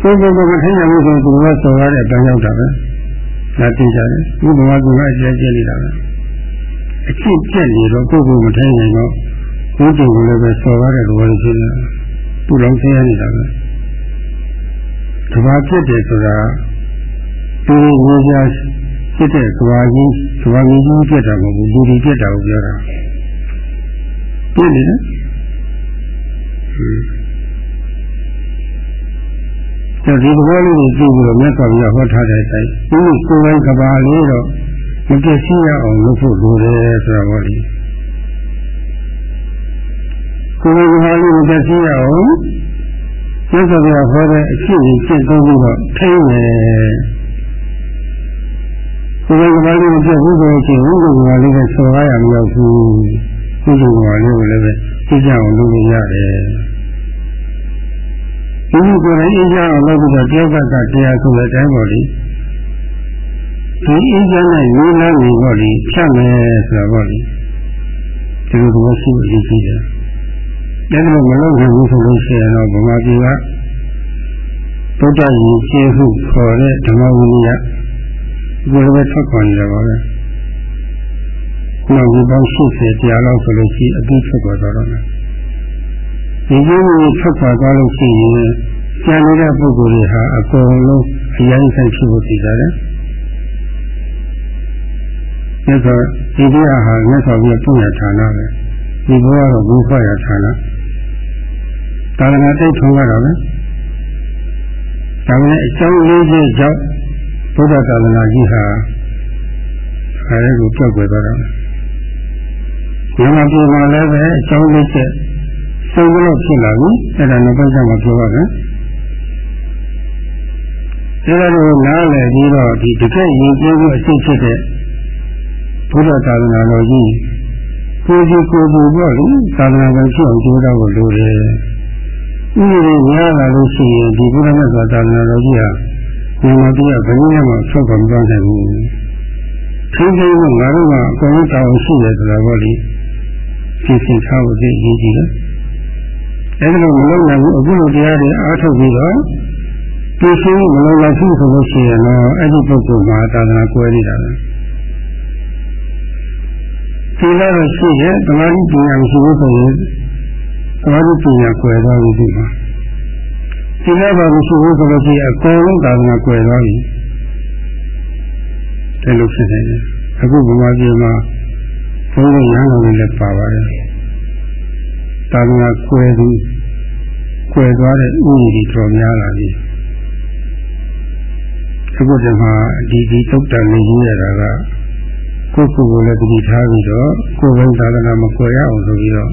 ကိုယ်ကိုယ်မထိနိုင်မှုဆိုသူ့ဘာဆော်ရတဲ့အတိုင်းရောက်တာပဲဒါသိကြတယ်ဒီဘဝကအကျဉ်းကျနေတာပဲအကျင့်ပြက်နေတော့ကိုယ်ကိုယ်မထိုင်နိုင်တော့ကိုယ်ကိုယ်လည်းပဲဆော်ရတဲ့သဘောရှိနေတာပူလောင်ဆင်းရဲနေတာပဲကဘာဖြစ်တယ်ဆိုတာဒီလိုမျိုး ဖြစ်တဲ့ကဘာကြီးကဘာကြီးကြီးဖြစ်တာမဟုတ်ဘူးလူတွေဖြစ်တာကိုပြောတာပြည့်နေတယ်ဆိုဒီသဘောလေးကိုကြည့်ပြီးတော့မြတ်စွာဘုရားဟောထားတဲ့အတိုင်းဒီကိုယ်ပိုင်ကဘာလေးတော့မပြည့်စည်ရအောင်လုပ်ဖို့လိုတယ်ဆိုတာဟောဒီကိုယ်ပိုင်ကဘာလေးမပြည့်စည်ရအောင်မြတ်စွာဘုရားဟောတဲ့အဖြစ်ကိုကျင့်သုံးပြီးတော့ထိန်းတယ် ကိုယ်ပိုင်ကဘာလေးမပြည့်ဘူးဆိုရင်ဘုရားကဘာလေးနဲ့ဆော်ရရမလို့ဘူးဘုရားကဘာလေးကိုလည်းပဲသိကြအောင်လုပ်လို့ရတယ်ဒီလိုကိုယ်တိုင်အေးချမ်းအောင်လုပ်ပြီးတော့တယောက်ကတရားဆိုတဲ့အတိုင်းပေါ့လေဒီအေးချမ်းတဲ့ရေးလမ်းကြီးပေါ့လေဖြတ်မယ်ဆိုတော့ပေါ့လေဒီလိုတော့ရှိအရေးကြီးတယ်ဒါကြောင့်မလုပ်နိုင်ဘူးဆိုလို့ရှိရင်တော့ဗမာပြည်ကဗုဒ္ဓရင်ကျေးဟုခေါ်တဲ့ဓမ္မဝိနည်း ကိုယ်လည်းထွက်ခွာနေတယ်ပါပဲနောက်ဒီပေါင်း80တရားလောက်ဆိုလို့ရှိအပြီးထွက်သွားတော့တယ်ဒီကျင်းကိုထွက်ခွာသွားလို့ရှိရင်ကျန်နေတဲ့ပုဂ္ဂိုလ်တွေဟာအကုန်လုံးအရင်ဆိုင်ဖြစ်ဖို့တည်ကြတယ်။ဒါဆိုဒီတရားဟာမြတ်စွာဘုရားပြုရဌာနပဲ။ဒီဘဝတော့ဘုရားရဌာန။သာသနာတိတ်ထုံးရတော့ပဲ။ဒါပေမဲ့အကြောင်းလေးချက်ကြောင့် ဘုရားသာသနာကြီးဟာအဲဒီကိုပြောက်ွယ်သွားတော့။ဒီမှာပြည်မှာလည်းပဲအကြောင်းလေးချက်ဆုံးလို့ဖြစ်လာပြီအဲ့ဒါနောက်ပိုင်းကျမှပြောပါမယ်ဒါကတော့နားလည်ပြီးတော့ဒီတကယ်ရင်ကျေးမှုအစ်စ်ဖြစ်တဲ့ဘုရားသာသနာတော်ကြီးကိုကြီးကိုကြီးပေါ့လေသာသနာတော်ဖြစ်အောင်ကြိုးစားဖို့လိုတယ်ဥပဒေများလာလို့ရှိရင်ဒီဘုရားမြတ်စွာသာသနာတော်ကြီးဟာ မြန်မာပြည်ကဘယ်နည်းမှဆောက်ကုန်မသွားနိုင်ဘူးခင်းခင်းကငါတို့ကအကုန်လုံးတောင်းရှိတယ်ဆိုတာပေါ့လေသိသိထားဖို့သိရည်ကြည့်တယ်အဲဒီလိုမလုပ်နိုင်ဘူးအခုလိုတရားတွေအားထုတ်ပြီးတော့သိရှိမလုပ်နိုင်ဘူးဆိုလို့ရှိရင်တော့အဲ့ဒီပုဂ္ဂိုလ်မှာသာသနာကွဲနေတာပဲဒီလိုတော့ရှိရဲ့သမာဓိပညာမရှိဘူးဆိုရင်သမာဓိပညာကွယ်သွားပြီဒီမှာ ဒီလိုပါမရှိဘူးဆိုလို့ရှိရင်အကုန်လုံးသာသနာကွယ်သွားပြီဒါလိုဖြစ်နေတယ်အခုဘုရားကြီးမှာဘုန်းကြီးရဟန်းတော်တွေလည်းပါပါတယ်သာသနာကွယ်သူကွယ်သွားတဲ့ဥပဒေတွေတော်များလာပြီအခုဒီမှာဒီဒီသုတ်တန်နေကြီးရတာကကိုယ့်ကိုယ်ကိုလည်းတတိထားပြီးတော့ကိုယ်ဝင်သာသနာမကွယ်ရအောင်ဆိုပြီးတော့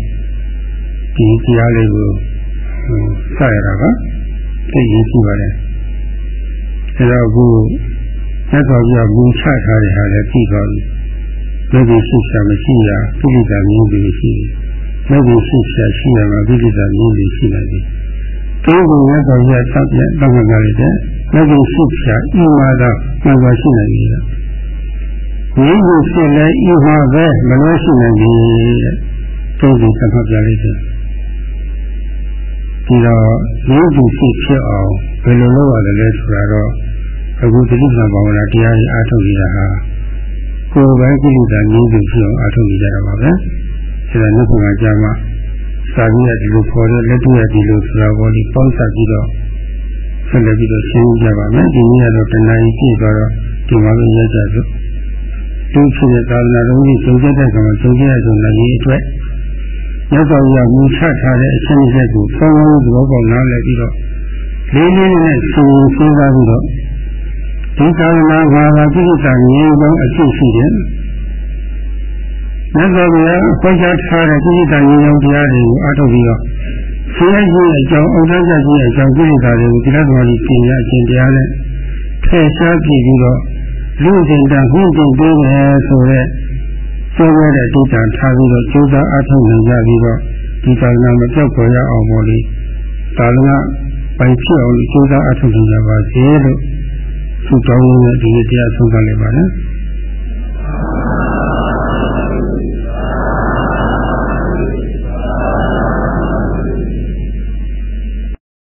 ဒီတရားလေးကိုစရတာက သိရင်ရှိပါတယ်အဲတော့အခုသက်တော်ပြမူချထားတဲ့ဟာလည်းပြီးသွားပြီဘယ်ဒီရှိချာမရှိရပြိဋ္ဌာမျိုးတွေရှိတယ်မဂ္ဂင်ရှိရှာရှိရမှာပြိဋ္ဌာမျိုးတွေရှိလာပြီ။ဒီကုရတော်ရတောက်ပြတောက်ကြရတဲ့မဂ္ဂင်ရှိရှာဤမှာတော့မှန်ပါရှိနေပြီ။ဒီကိုဖြစ်လဲဤမှာပဲမလို့ရှိနေပြီတဲ့။ဒီကိုသတ်မှတ်ပြလိုက်တယ်။ ဒီတော့ဒီကိုဖြစ်ဖြစ်အောင်ဘယ်လိုလုပ်ရလဲဆိုတာတော့အခုတိဋ္ဌာဘာဝနာတရားကြီးအားထုတ်နေတာဟာကိုယ်ပဲကိလေသာငြိမ်းချဖြစ်အောင်အားထုတ်နေကြတာပါပဲ။အဲဒါနှုတ်ကကြာမှစာပြီးရဒီလိုခေါ်တဲ့လက်တွေ့ရဒီလိုဆိုတာပေါ်ဒီပေါင်းစပ်ပြီးတော့ဆက်လက်ပြီးတော့ရှင်းကြပါမယ်ဒီနေ့ကတော့တဏှာကြီးပြည့်သွားတော့ဒီမှာပဲရကြစို့သူဖြစ်တဲ့သာသနာတော်ကြီးစုံကျက်တဲ့ကံမှာစုံကျက်ရဆုံးလည်းအတွက် ရသော်ရမူချထားတဲ့အချင်းချင်းကိုဆောင်းလို့သဘောပေါက်နားလည်ပြီးတော့လေးလေးနဲ့စဉ်းစဉ်းစားပြီးတော့ဒီသာသနာဘာသာပြည့်စုံငြိမ်းသောအဖြစ်ရှိတယ်မြတ်စွာဘုရားဖွင့်ချထားတဲ့ကိစ္စဉာဏ်ရောတရားတွေကိုအားထုတ်ပြီးတော့ဆင်းရဲခြင်းအကြောင်းအောက်တန်းကြခြင်းအကြောင်းကိစ္စတွေကိုဒီလက်တော်ကြီးပြင်ရခြင်းတရားနဲ့ထည့်ရှားပြပြီးတော့လူစဉ်တန်ဟိတင်ပေးတယ်ဆိုတဲ့ ကျိုးရတဲ့ဒိဋ္ဌာန်ထားပြီးတော့ကျိုးစားအထောက်နိုင်ကြပြီးတော့ဒီတိုင်းကမပြောက်ပေါ်ရအောင်ပေါ့လေဒါလည်းကပိုင်ဖြစ်အောင်ကျိုးစားအထောက်နိုင်ကြပါစေလို့သူတောင်းနေတဲ့ဒီတရားဆုံးကလေးပါနော်